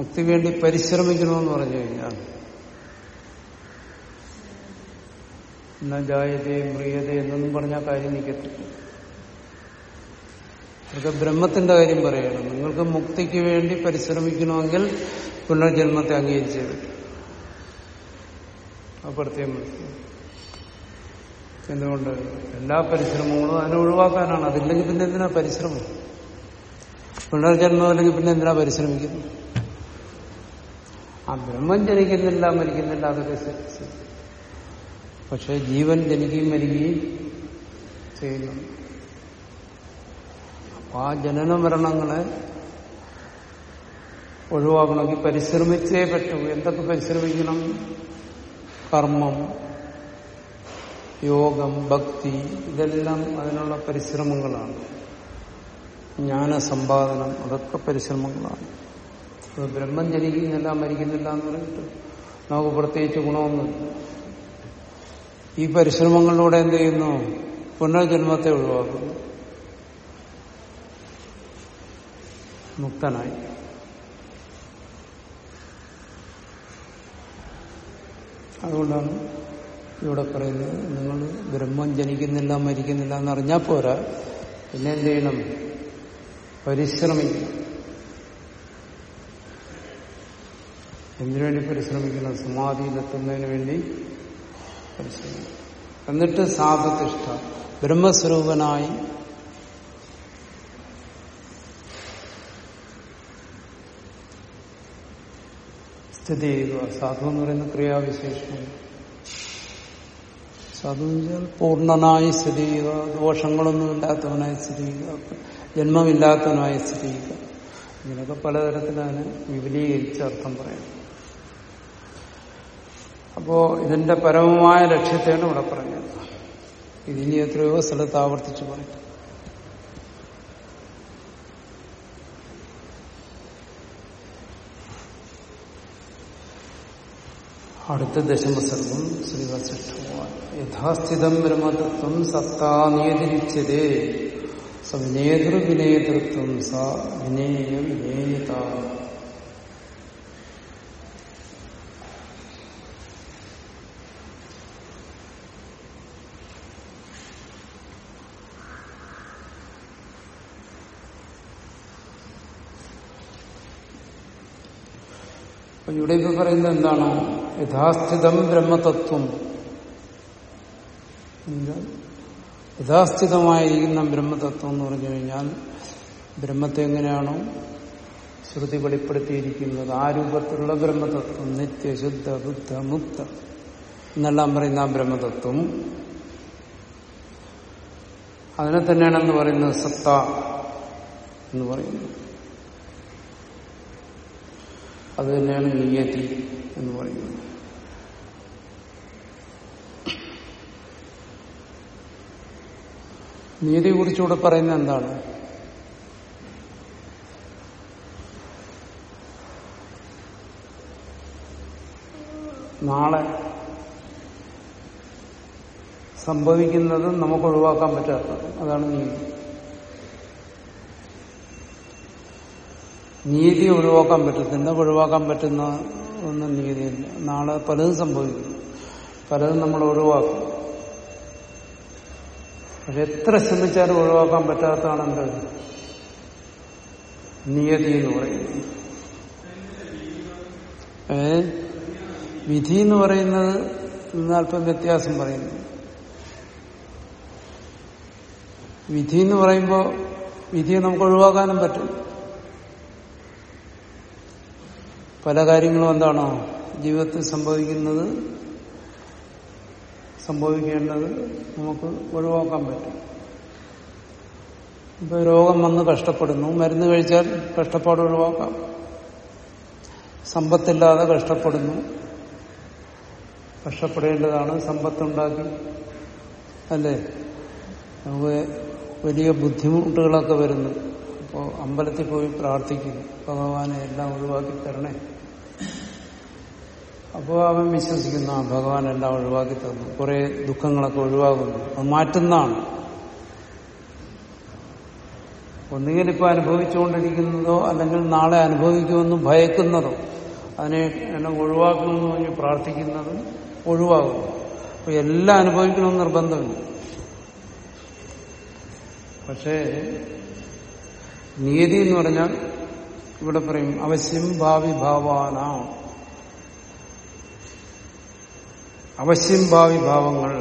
മുക്തി വേണ്ടി പരിശ്രമിക്കണമെന്ന് പറഞ്ഞു കഴിഞ്ഞാൽ ജായതേ മ്രിയതേ എന്നൊന്നും പറഞ്ഞാൽ കാര്യം നിൽക്കത്തില്ല അതൊക്കെ ബ്രഹ്മത്തിന്റെ കാര്യം പറയണം. നിങ്ങൾക്ക് മുക്തിക്ക് വേണ്ടി പരിശ്രമിക്കണമെങ്കിൽ പുനർജന്മത്തെ അംഗീകരിച്ചേ പറ്റും. എന്തുകൊണ്ട്? എല്ലാ പരിശ്രമങ്ങളും അതിനെ ഒഴിവാക്കാനാണ്. അതില്ലെങ്കിൽ പിന്നെ എന്തിനാ പരിശ്രമം? പുനർജന്മം അല്ലെങ്കിൽ പിന്നെ എന്തിനാ പരിശ്രമിക്കുന്നു ആ ബ്രഹ്മം ജനിക്കുന്നില്ല മരിക്കുന്നില്ല അതൊക്കെ. പക്ഷെ ജീവൻ ജനിക്കുകയും മരിക്കുകയും ചെയ്യുന്നു. അപ്പൊ ആ ജനന മരണങ്ങളെ ഒഴിവാക്കണമെങ്കിൽ പരിശ്രമിച്ചേ പറ്റൂ. എന്തൊക്കെ പരിശ്രമിക്കണം? കർമ്മം യോഗം ഭക്തി ഇതെല്ലാം അതിനുള്ള പരിശ്രമങ്ങളാണ്. ജ്ഞാനസമ്പാദനം അതൊക്കെ പരിശ്രമങ്ങളാണ്. ബ്രഹ്മം ജനിക്കുന്നില്ല മരിക്കുന്നില്ല എന്ന് പറഞ്ഞിട്ട് നമുക്ക് പ്രത്യേകിച്ച് ഗുണമൊന്നുമില്ല ഈ പരിശ്രമങ്ങളിലൂടെ എന്ത് ചെയ്യുന്നു? പുനർജന്മത്തെ ഒഴിവാക്കുന്നു. മുക്തനായി. അതുകൊണ്ടാണ് ഇവിടെ പറയുന്നത് നിങ്ങൾ ബ്രഹ്മം ജനിക്കുന്നില്ല മരിക്കുന്നില്ല എന്നറിഞ്ഞാൽ പോരാ. പിന്നെ എന്ത് ചെയ്യണം? പരിശ്രമിക്കണം. എന്തിനുവേണ്ടി പരിശ്രമിക്കണം? സമാധിയിലെത്തുന്നതിന് വേണ്ടി പരിശ്രമിക്കണം. എന്നിട്ട് സാധുതിഷ്ഠ ബ്രഹ്മസ്വരൂപനായി സ്ഥിതി ചെയ്യുക. സാധു എന്ന് പറയുന്ന ക്രിയാവിശേഷമാണ് സാധു പൂർണനായി സ്ഥിതി ചെയ്യുക. ദോഷങ്ങളൊന്നും ഇല്ലാത്തവനായി സ്ഥിതി ചെയ്യുക. ജന്മമില്ലാത്തവനായി സ്ഥിതി ചെയ്യുക. ഇങ്ങനെയൊക്കെ പലതരത്തിലാണ് വിപുലീകരിച്ച് അർത്ഥം പറയാം. അപ്പോ ഇതിന്റെ പരമമായ ലക്ഷ്യത്തെയാണ് ഇവിടെ പറഞ്ഞത്. ഇതിനി എത്രയോ സ്ഥലത്ത് ആവർത്തിച്ചു പറയും. അടുത്ത ദശമസർഗം ശ്രീവസിഷ്ഠമാണ് യഥാസ്ഥിതം ബ്രഹ്മതത്വം സത്താ നിയതിരിച്ചതേ സവിനേതൃവിനേതൃത്വം സ വിനേയ വിനേയത. അപ്പൊ ഇവിടെ ഇപ്പൊ പറയുന്നത് എന്താണ്? യഥാസ്ഥിതം ബ്രഹ്മതത്വം? യഥാസ്ഥിതമായിരിക്കുന്ന ബ്രഹ്മതത്വം എന്ന് പറഞ്ഞു കഴിഞ്ഞാൽ ബ്രഹ്മത്തെ എങ്ങനെയാണോ ശ്രുതി വെളിപ്പെടുത്തിയിരിക്കുന്നത്. ആ രൂപത്തിലുള്ള ബ്രഹ്മതത്വം. നിത്യശുദ്ധ ബുദ്ധ മുക്ത. എന്നെല്ലാം പറയുന്ന ആ ബ്രഹ്മതത്വം. അതിനെ തന്നെയാണെന്ന് പറയുന്നത് സത്ത എന്ന് പറയുന്നത് അത് തന്നെയാണ് നിയതി എന്ന് പറയുന്നത്. നീതിയെ കുറിച്ചുകൂടെ പറയുന്നത് എന്താണ്? നാളെ സംഭവിക്കുന്നത് നമുക്ക് ഒഴിവാക്കാൻ പറ്റാത്തത്. അതാണ് നീതി നീതി ഒഴിവാക്കാൻ പറ്റത്തില്ല. ഒഴിവാക്കാൻ പറ്റുന്ന ഒന്നും നീതിയില്ല. നാളെ പലതും സംഭവിക്കും പലതും നമ്മൾ ഒഴിവാക്കും. പക്ഷെ എത്ര ശ്രമിച്ചാലും ഒഴിവാക്കാൻ പറ്റാത്തതാണ് നിയതി എന്ന് പറയുന്നത്. ഏ? വിധി എന്ന് പറയുന്നത് അല്പം വ്യത്യാസം പറയുന്നു. വിധി എന്ന് പറയുമ്പോൾ വിധിയെ നമുക്ക് ഒഴിവാക്കാനും പറ്റും. പല കാര്യങ്ങളും എന്താണോ ജീവിതത്തിൽ സംഭവിക്കുന്നത് സംഭവിക്കേണ്ടത് നമുക്ക് ഒഴിവാക്കാൻ പറ്റും. ഇപ്പൊ രോഗം വന്ന് കഷ്ടപ്പെടുന്നു. മരുന്ന് കഴിച്ചാൽ കഷ്ടപ്പാട് ഒഴിവാക്കാം. സമ്പത്തില്ലാതെ കഷ്ടപ്പെടുന്നു. കഷ്ടപ്പെടേണ്ടതാണ് സമ്പത്തുണ്ടാക്കി. അല്ലേ? നമുക്ക് വലിയ ബുദ്ധിമുട്ടുകളൊക്കെ വരുന്നു. അപ്പോൾ അമ്പലത്തിൽ പോയി പ്രാർത്ഥിക്കുന്നു ഭഗവാനെ എല്ലാം ഒഴിവാക്കി തരണേ. അപ്പോൾ അവൻ വിശ്വസിക്കുന്ന ഭഗവാൻ എല്ലാം ഒഴിവാക്കി തന്നു. കുറെ ദുഃഖങ്ങളൊക്കെ ഒഴിവാകുന്നു. അത് മാറ്റുന്നതാണ്. ഒന്നുകിൽ ഇപ്പൊ അനുഭവിച്ചുകൊണ്ടിരിക്കുന്നതോ അല്ലെങ്കിൽ നാളെ അനുഭവിക്കുമെന്ന് ഭയക്കുന്നതോ അതിനെ എന്നെ ഒഴിവാക്കുമെന്ന് പറഞ്ഞ് പ്രാർത്ഥിക്കുന്നതും ഒഴിവാകുന്നു. അപ്പൊ എല്ലാം അനുഭവിക്കണമെന്ന് നിർബന്ധമില്ല. പക്ഷേ നിയതി എന്ന് പറഞ്ഞാൽ ഇവിടെ പറയും അവശ്യം ഭാവി ഭാവാന. അവശ്യം ഭാവി ഭാവങ്ങൾ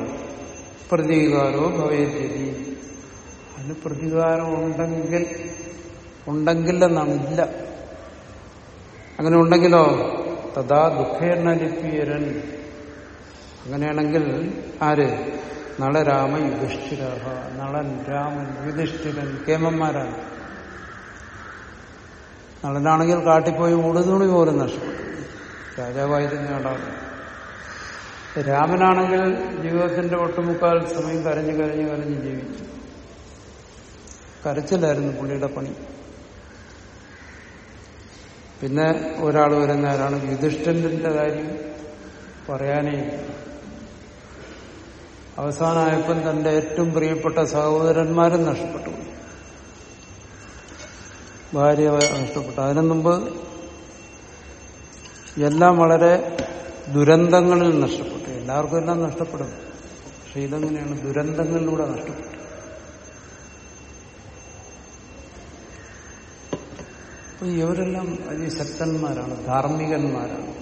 പ്രതികാരോ ഭവേദ്യതി അതിന് പ്രതികാരം ഉണ്ടെങ്കിൽ എന്നാണ് ഇല്ല അങ്ങനെ ഉണ്ടെങ്കിലോ തഥാ ദുഃഖേണ ലിപ്യരൻ. അങ്ങനെയാണെങ്കിൽ ആര്? നളരാമ യുധിഷ്ഠിര നളൻ രാമൻ യുധിഷ്ഠിരൻ കേമന്മാരാണ്. നളനാണെങ്കിൽ കാട്ടിപ്പോയി ഉടുതുണി പോലും നഷ്ടപ്പെട്ടു. രാജാവായിരുന്നു ആളാണ് രാമനാണെങ്കിൽ ജീവിതത്തിന്റെ ഒട്ടുമുക്കാൽ സമയം കരഞ്ഞു കരഞ്ഞു കരഞ്ഞു ജീവിച്ചു. കരച്ചിലായിരുന്നു പുള്ളിയുടെ പണി. പിന്നെ ഒരാൾ വരുന്ന ആരാണ്? യുധിഷ്ഠന്റെ കാര്യം പറയാനേ. അവസാനമായപ്പം തന്റെ ഏറ്റവും പ്രിയപ്പെട്ട സഹോദരന്മാരും നഷ്ടപ്പെട്ടു. ഭാര്യ നഷ്ടപ്പെട്ടു. അതിനു മുമ്പ് എല്ലാം വളരെ ദുരന്തങ്ങളിൽ നഷ്ടപ്പെട്ടു. എല്ലാവർക്കും എല്ലാം നഷ്ടപ്പെടും പക്ഷെ ഇതെങ്ങനെയാണ്? ദുരന്തങ്ങളിലൂടെ നഷ്ടപ്പെട്ടു. ഇവരെല്ലാം വലിയ ശക്തന്മാരാണ് ധാർമ്മികന്മാരാണ്.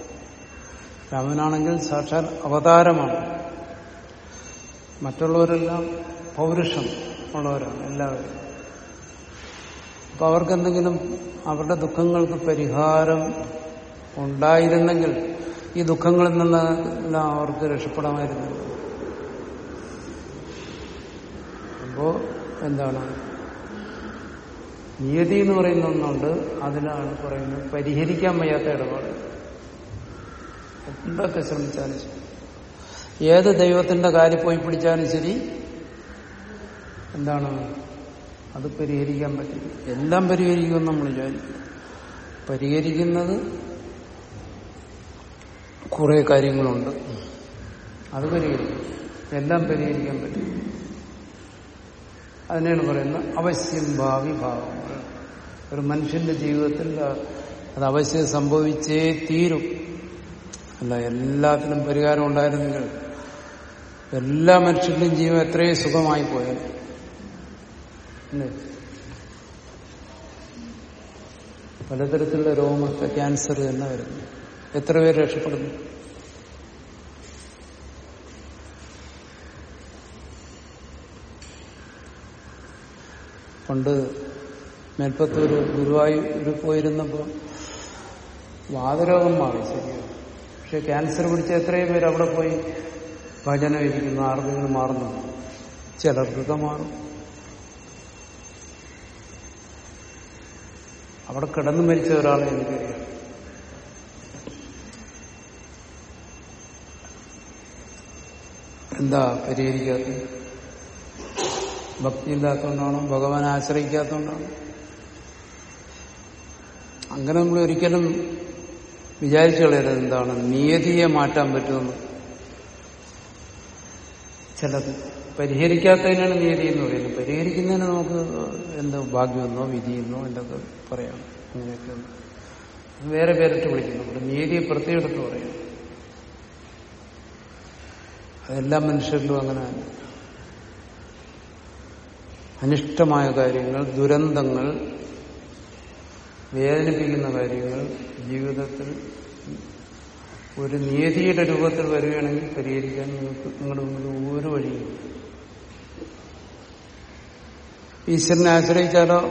രാമനാണെങ്കിൽ സാക്ഷാൽ അവതാരമാണ്. മറ്റുള്ളവരെല്ലാം പൗരുഷം ഉള്ളവരാണ് എല്ലാവരും. അപ്പൊ അവർക്കെന്തെങ്കിലും അവരുടെ ദുഃഖങ്ങൾക്ക് പരിഹാരം ഉണ്ടായിരുന്നെങ്കിൽ ഈ ദുഃഖങ്ങളിൽ നിന്നെല്ലാം അവർക്ക് രക്ഷപ്പെടാമായിരുന്നു. അപ്പോ എന്താണ്? നിയതി എന്ന് പറയുന്ന ഒന്നുണ്ട് അതിനാണ് പറയുന്നത് പരിഹരിക്കാൻ വയ്യാത്ത ഇടപാട്. എന്തൊക്കെ ശ്രമിച്ചാലും ശരി. ഏത് ദൈവത്തിന്റെ കാര്യം പോയി പിടിച്ചാലും ശരി. എന്താണ്? അത് പരിഹരിക്കാൻ പറ്റില്ല. എല്ലാം പരിഹരിക്കുമെന്ന് നമ്മൾ വിചാരിക്കും. പരിഹരിക്കുന്നത് കുറെ കാര്യങ്ങളുണ്ട്. അത് പരിഹരിക്കും. എല്ലാം പരിഹരിക്കാൻ പറ്റും അതിനാണ് പറയുന്നത് അവശ്യം ഭാവി ഭാവങ്ങൾ ഒരു മനുഷ്യന്റെ ജീവിതത്തിൽ അത് അവശ്യം സംഭവിച്ചേ തീരും. അല്ല എല്ലാത്തിനും പരിഹാരം ഉണ്ടായിരുന്നെങ്കിൽ എല്ലാ മനുഷ്യന്റെയും ജീവിതം എത്രയും സുഖമായി പോയത് അല്ലേ പലതരത്തിലുള്ള രോഗങ്ങൾക്ക് ക്യാൻസർ തന്നെ വരുന്നു. എത്ര പേര് രക്ഷപ്പെടുന്നു? പണ്ട് മേൽപ്പത്തൂര് ഗുരുവായൂർ പോയിരുന്നപ്പോ വാതരോഗം മാറി ശരിയാണ്. പക്ഷെ ക്യാൻസർ പിടിച്ച എത്രയും പേര് അവിടെ പോയി ഭജനം ഇരിക്കുന്നു ആർക്കെങ്കിലും മാറുന്നു ചിലർക്കൊക്കെ മാറും. അവിടെ കിടന്നു മരിച്ച ഒരാളെ എനിക്കറിയാം എന്താ പരിഹരിക്കാത്തത്? ഭക്തിയില്ലാത്തതുകൊണ്ടാണോ? ഭഗവാനെ ആശ്രയിക്കാത്തതുകൊണ്ടാണോ? അങ്ങനെ നമ്മൾ ഒരിക്കലും വിചാരിച്ചു കളയരുത് എന്താണ്. നിയതിയെ മാറ്റാൻ പറ്റുമെന്ന്. ചിലത് പരിഹരിക്കാത്തതിനാണ് നീതി എന്ന് പറയുന്നത് പരിഹരിക്കുന്നതിന് നമുക്ക് എന്തോ ഭാഗ്യമെന്നോ വിധിയെന്നോ എന്തൊക്കെ പറയാം. അങ്ങനെയൊക്കെ വേറെ പേരിട്ട് വിളിക്കുന്നു. ഇവിടെ നീതിയെ പ്രത്യേകം എടുത്ത് പറയാം. അതെല്ലാ മനുഷ്യരിലും അങ്ങനെ അനിഷ്ടമായ കാര്യങ്ങൾ ദുരന്തങ്ങൾ വേദനിപ്പിക്കുന്ന കാര്യങ്ങൾ ജീവിതത്തിൽ ഒരു നീതിയുടെ രൂപത്തിൽ വരികയാണെങ്കിൽ പരിഹരിക്കാൻ നിങ്ങൾക്ക് നിങ്ങളുടെ മുമ്പിൽ ഒരു വഴിയും ഈശ്വരനെ ആശ്രയിച്ചാലോ?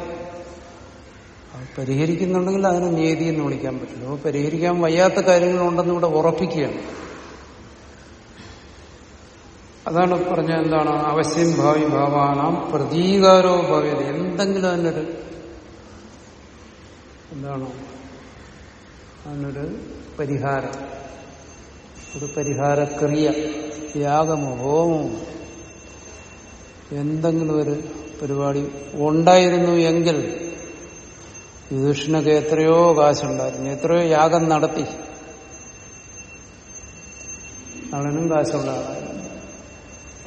പരിഹരിക്കുന്നുണ്ടെങ്കിൽ അതിനെ നീതി എന്ന് വിളിക്കാൻ പറ്റില്ല. അപ്പോൾ പരിഹരിക്കാൻ വയ്യാത്ത കാര്യങ്ങളുണ്ടെന്ന് ഇവിടെ ഉറപ്പിക്കുകയാണ്. അതാണ് പറഞ്ഞ എന്താണ്? അവശ്യം ഭാവി ഭാവാനാം പ്രതീകാരോ ഭാവ്യത. എന്തെങ്കിലും അതിനൊരു എന്താണ്? അതിനൊരു പരിഹാരം. ഒരു പരിഹാരക്രിയ. യാഗമോ ഹോമോ എന്തെങ്കിലും ഒരു പരിപാടി ഉണ്ടായിരുന്നു എങ്കിൽ യുധിഷ്ണക്ക് എത്രയോ കാശുണ്ടായിരുന്നു എത്രയോ യാഗം നടത്തി. നളനും കാശുള്ള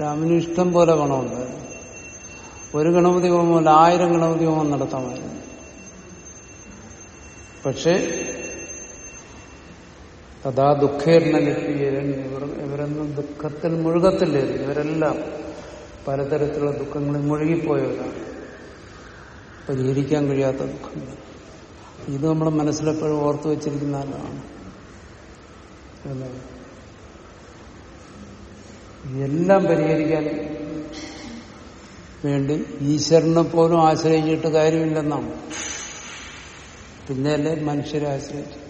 രാമന് ഇഷ്ടം പോലെ പണമുണ്ടായിരുന്നു ഒരു ഗണപതി ഹോമം അല്ല ആയിരം ഗണപതി ഹോമം നടത്താമായിരുന്നു. പക്ഷേ തഥാ ദുഃഖേർണ ലിപ്പിയരൻ ഇവർ ഇവരൊന്നും ദുഃഖത്തിൽ മുഴുകത്തില്ലായിരുന്നു. ഇവരെല്ലാം പലതരത്തിലുള്ള ദുഃഖങ്ങളിൽ മുഴുകിപ്പോയവരാണ്. പരിഹരിക്കാൻ കഴിയാത്ത ദുഃഖങ്ങൾ. ഇത് നമ്മുടെ മനസ്സിലെപ്പോഴും ഓർത്തു വച്ചിരിക്കുന്ന ആളാണ് എല്ലാം പരിഹരിക്കാൻ വേണ്ടി ഈശ്വരനെ പോലും ആശ്രയിച്ചിട്ട് കാര്യമില്ലെന്നാണ്. പിന്നെയല്ലേ മനുഷ്യരെ ആശ്രയിച്ചിട്ട്.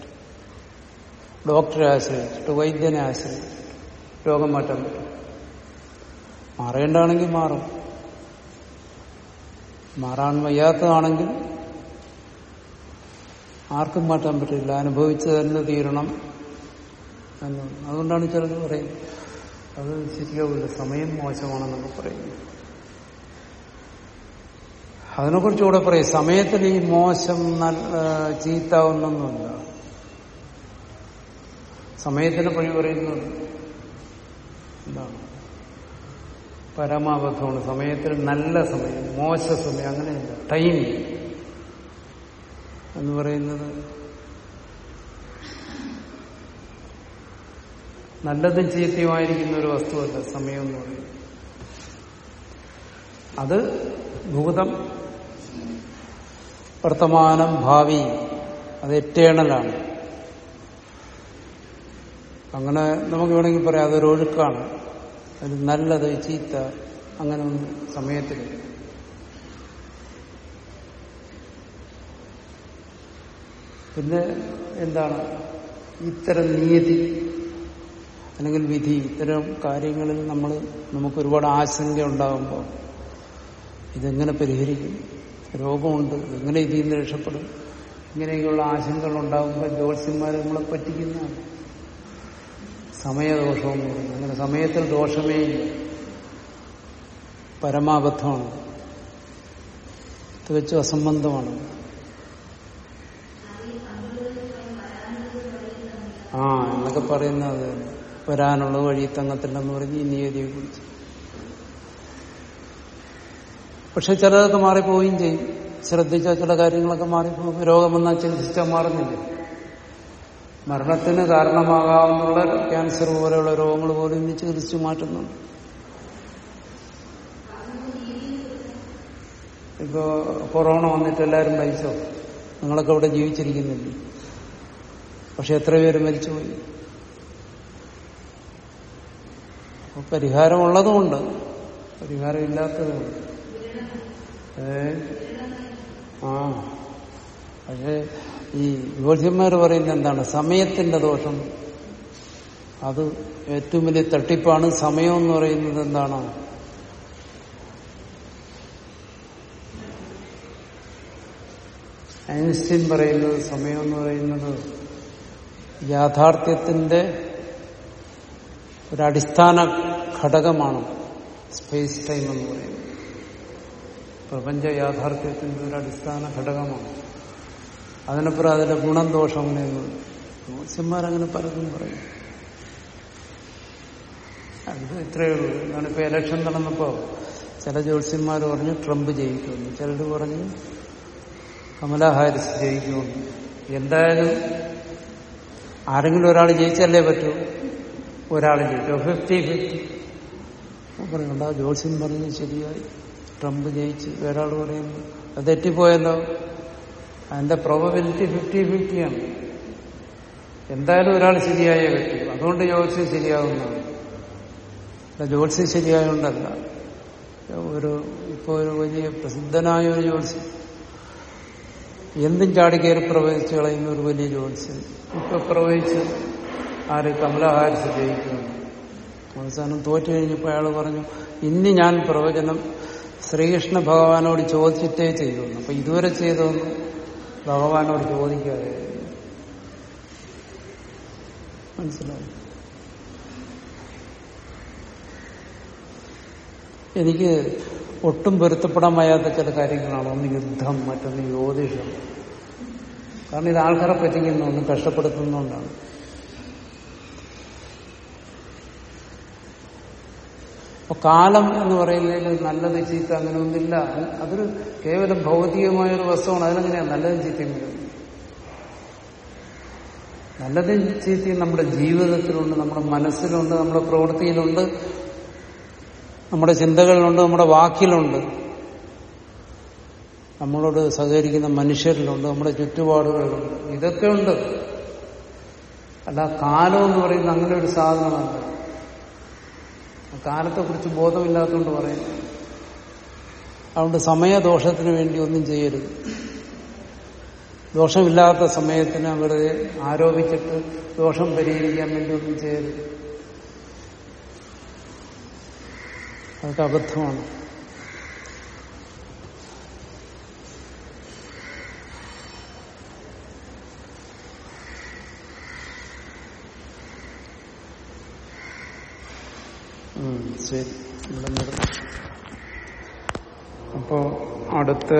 ഡോക്ടറെ ആശ്രയിച്ചിട്ട് വൈദ്യനെ ആശ്രയിച്ചിട്ട് രോഗം മാറ്റാൻ പറ്റും. മാറേണ്ടാണെങ്കിൽ മാറും. മാറാൻ വയ്യാത്തതാണെങ്കിൽ ആർക്കും മാറ്റാൻ പറ്റില്ല. അനുഭവിച്ച് തന്നെ തീരണം എന്ന്. അതുകൊണ്ടാണ് ചിലത് പറയുന്നത്. അത് ശരിയാവില്ല സമയം മോശമാണെന്നൊക്കെ പറയുന്നു അതിനെക്കുറിച്ച് കൂടെ പറയും. സമയത്തിൽ ഈ മോശം നല്ല ചീത്ത ഒന്നൊന്നുമില്ല സമയത്തിന് പഴി പറയുന്നത് എന്താണ്? പരമാബദ്ധമാണ്. സമയത്തിൽ നല്ല സമയം മോശ സമയം അങ്ങനെയല്ല. ടൈം. എന്ന് പറയുന്നത് നല്ലതും ചീത്തയുമായിരിക്കുന്ന ഒരു വസ്തുവല്ല സമയം എന്ന് പറയുന്നത്. അത് ഭൂതം വർത്തമാനം ഭാവി അത് എറ്റേണലാണ് അങ്ങനെ നമുക്ക് വേണമെങ്കിൽ പറയാം അതൊരു ഒഴുക്കാണ്. അത് നല്ലത് ചീത്ത അങ്ങനെ ഒന്നും സമയത്തിൽ. പിന്നെ എന്താണ്? ഇത്തരം നീതി അല്ലെങ്കിൽ വിധി ഇത്തരം കാര്യങ്ങളിൽ നമ്മൾ നമുക്ക് ഒരുപാട് ആശങ്ക ഉണ്ടാകുമ്പോൾ ഇതെങ്ങനെ പരിഹരിക്കും? രോഗമുണ്ട് എങ്ങനെ ഇതിൽ നിന്ന് രക്ഷപ്പെടും? ഇങ്ങനെയൊക്കെയുള്ള ആശങ്കകൾ ഉണ്ടാകുമ്പോൾ ജോത്സ്യന്മാരെ നമ്മളെ പറ്റിക്കുന്നതാണ്. സമയദോഷമെന്ന് പറയുന്നത് അങ്ങനെ സമയത്തിൽ ദോഷമേ പരമാബദ്ധമാണ്. തികച്ചും അസംബന്ധമാണ്. ആ എന്നൊക്കെ പറയുന്നത് വരാനുള്ള വഴി തങ്ങത്തില്ലെന്ന് പറഞ്ഞ് ഈ നിയതിയെ കുറിച്ച്. പക്ഷെ ചിലതൊക്കെ മാറിപ്പോവുകയും ചെയ്യും. ശ്രദ്ധിച്ച ചില കാര്യങ്ങളൊക്കെ മാറിപ്പോകും രോഗം വന്നാൽ ചികിത്സിച്ചാൽ മാറുന്നില്ല. മരണത്തിന് കാരണമാകാവുന്ന ക്യാൻസർ പോലെയുള്ള രോഗങ്ങൾ പോലും ഇന്ന് ചികിത്സിച്ചു മാറ്റുന്നുണ്ട്. ഇപ്പോ കൊറോണ വന്നിട്ട് എല്ലാവരും മരിച്ചോ നിങ്ങളൊക്കെ ഇവിടെ ജീവിച്ചിരിക്കുന്നില്ല? പക്ഷെ എത്ര പേര് മരിച്ചുപോയി? പരിഹാരമുള്ളതുമുണ്ട്. പരിഹാരം ഇല്ലാത്തതുമുണ്ട് ഏ? ആ. പക്ഷെ ഈ ജ്യോത്സ്യന്മാർ പറയുന്ന എന്താണ്? സമയത്തിന്റെ ദോഷം. അത് ഏറ്റവും വലിയ തട്ടിപ്പാണ്. സമയം എന്ന് പറയുന്നത് എന്താണ്? ഐൻസ്റ്റീൻ പറയുന്നത് സമയം എന്ന് പറയുന്നത് യാഥാർത്ഥ്യത്തിന്റെ ഒരടിസ്ഥാന ഘടകമാണ്. സ്പേസ് ടൈം എന്ന് പറയുന്നത്. പ്രപഞ്ച യാഥാർത്ഥ്യത്തിന്റെ ഒരു അടിസ്ഥാന ഘടകമാണ്. അതിനപ്പുറം അതിന്റെ ഗുണം ദോഷം അങ്ങനെയൊന്നും ജ്യോത്സ്യന്മാരങ്ങനെ പലതും പറയും. അത് ഇത്രയേ ഉള്ളൂ. ഞാനിപ്പോ ഇപ്പൊ ഇലക്ഷൻ നടന്നപ്പോ ചില ജ്യോത്സ്യന്മാർ പറഞ്ഞു ട്രംപ് ജയിക്കുമെന്ന്. ചിലർ പറഞ്ഞു കമല ഹാരിസ് ജയിക്കുമെന്ന്. എന്തായാലും ആരെങ്കിലും ഒരാൾ ജയിച്ചല്ലേ പറ്റൂ? ഒരാൾ ജയിച്ചു. ഫിഫ്റ്റി ഫിഫ്റ്റി പറയണ്ട ജ്യോത്സ്യം പറഞ്ഞ് ശരിയായി. ട്രംപ് ജയിച്ച് ഒരാൾ പറയുന്നു. അത് തെറ്റിപ്പോയല്ലോ അതിന്റെ പ്രോബബിലിറ്റി ഫിഫ്റ്റി ഫിഫ്റ്റിയാണ് എന്തായാലും ഒരാൾ ശരിയായ വ്യക്തി. അതുകൊണ്ട് ജ്യോത്സ്യം ശരിയാവുന്നതാണ് ജ്യോത്സ്യം ശരിയായതുകൊണ്ടല്ല. ഒരു ഇപ്പോ ഒരു വലിയ പ്രസിദ്ധനായ ഒരു ജ്യോത്സ്യം എന്തും ചാടിക്കയറി പ്രവചിച്ചു കളയുന്ന ഒരു വലിയ ജ്യോത്സ്യം ഇപ്പൊ പ്രവചിച്ച് ആര് കമലഹാരിച്ച് ജയിക്കുന്നു അവസാനം തോറ്റു കഴിഞ്ഞപ്പോൾ അയാൾ പറഞ്ഞു ഇനി ഞാൻ പ്രവചനം ശ്രീകൃഷ്ണ ഭഗവാനോട് ചോദിച്ചിട്ടേ ചെയ്യുന്നു അപ്പൊ ഇതുവരെ ചെയ്തതൊന്നും ഭഗവാനോട് ചോദിക്കാതെ. മനസ്സിലായി? എനിക്ക് ഒട്ടും പൊരുത്തപ്പെടാൻ വയ്യാത്ത ചില കാര്യങ്ങളാണ്. ഒന്ന് യുദ്ധം മറ്റൊന്ന് ജ്യോതിഷം. കാരണം ഇത് ആൾക്കാരെ പറ്റിക്കുന്നുണ്ട് കഷ്ടപ്പെടുത്തുന്നുകൊണ്ടാണ് അപ്പൊ കാലം എന്ന് പറയുന്നതിൽ നല്ലത് ചീത്ത അങ്ങനെ ഒന്നില്ല അതൊരു കേവലം ഭൗതികമായ ഒരു വസ്തുവാണ്. അതിലെങ്ങനെയാണ് നല്ലതും ചീത്തയും വരുന്നത് നല്ലതും ചീത്തയും നമ്മുടെ ജീവിതത്തിലുണ്ട് നമ്മുടെ മനസ്സിലുണ്ട് നമ്മുടെ പ്രവൃത്തിയിലുണ്ട് നമ്മുടെ ചിന്തകളിലുണ്ട് നമ്മുടെ വാക്കിലുണ്ട്. നമ്മളോട് സഹകരിക്കുന്ന മനുഷ്യരിലുണ്ട് നമ്മുടെ ചുറ്റുപാടുകളിലുണ്ട്. ഇതൊക്കെ ഉണ്ട്. അല്ല കാലം എന്ന് പറയുന്നത് അങ്ങനെ ഒരു സാധനമല്ല. കാലത്തെക്കുറിച്ച് ബോധമില്ലാത്തതുകൊണ്ട് പറയുന്നു അതുകൊണ്ട് സമയദോഷത്തിന് വേണ്ടി ഒന്നും ചെയ്യരുത്. ദോഷമില്ലാത്ത സമയത്തിന് വെറുതെ ആരോപിച്ചിട്ട് ദോഷം പരിഹരിക്കാൻ വേണ്ടി ഒന്നും ചെയ്യരുത്. അതൊക്കെ അബദ്ധമാണ്. ശരി. അപ്പോ അടുത്ത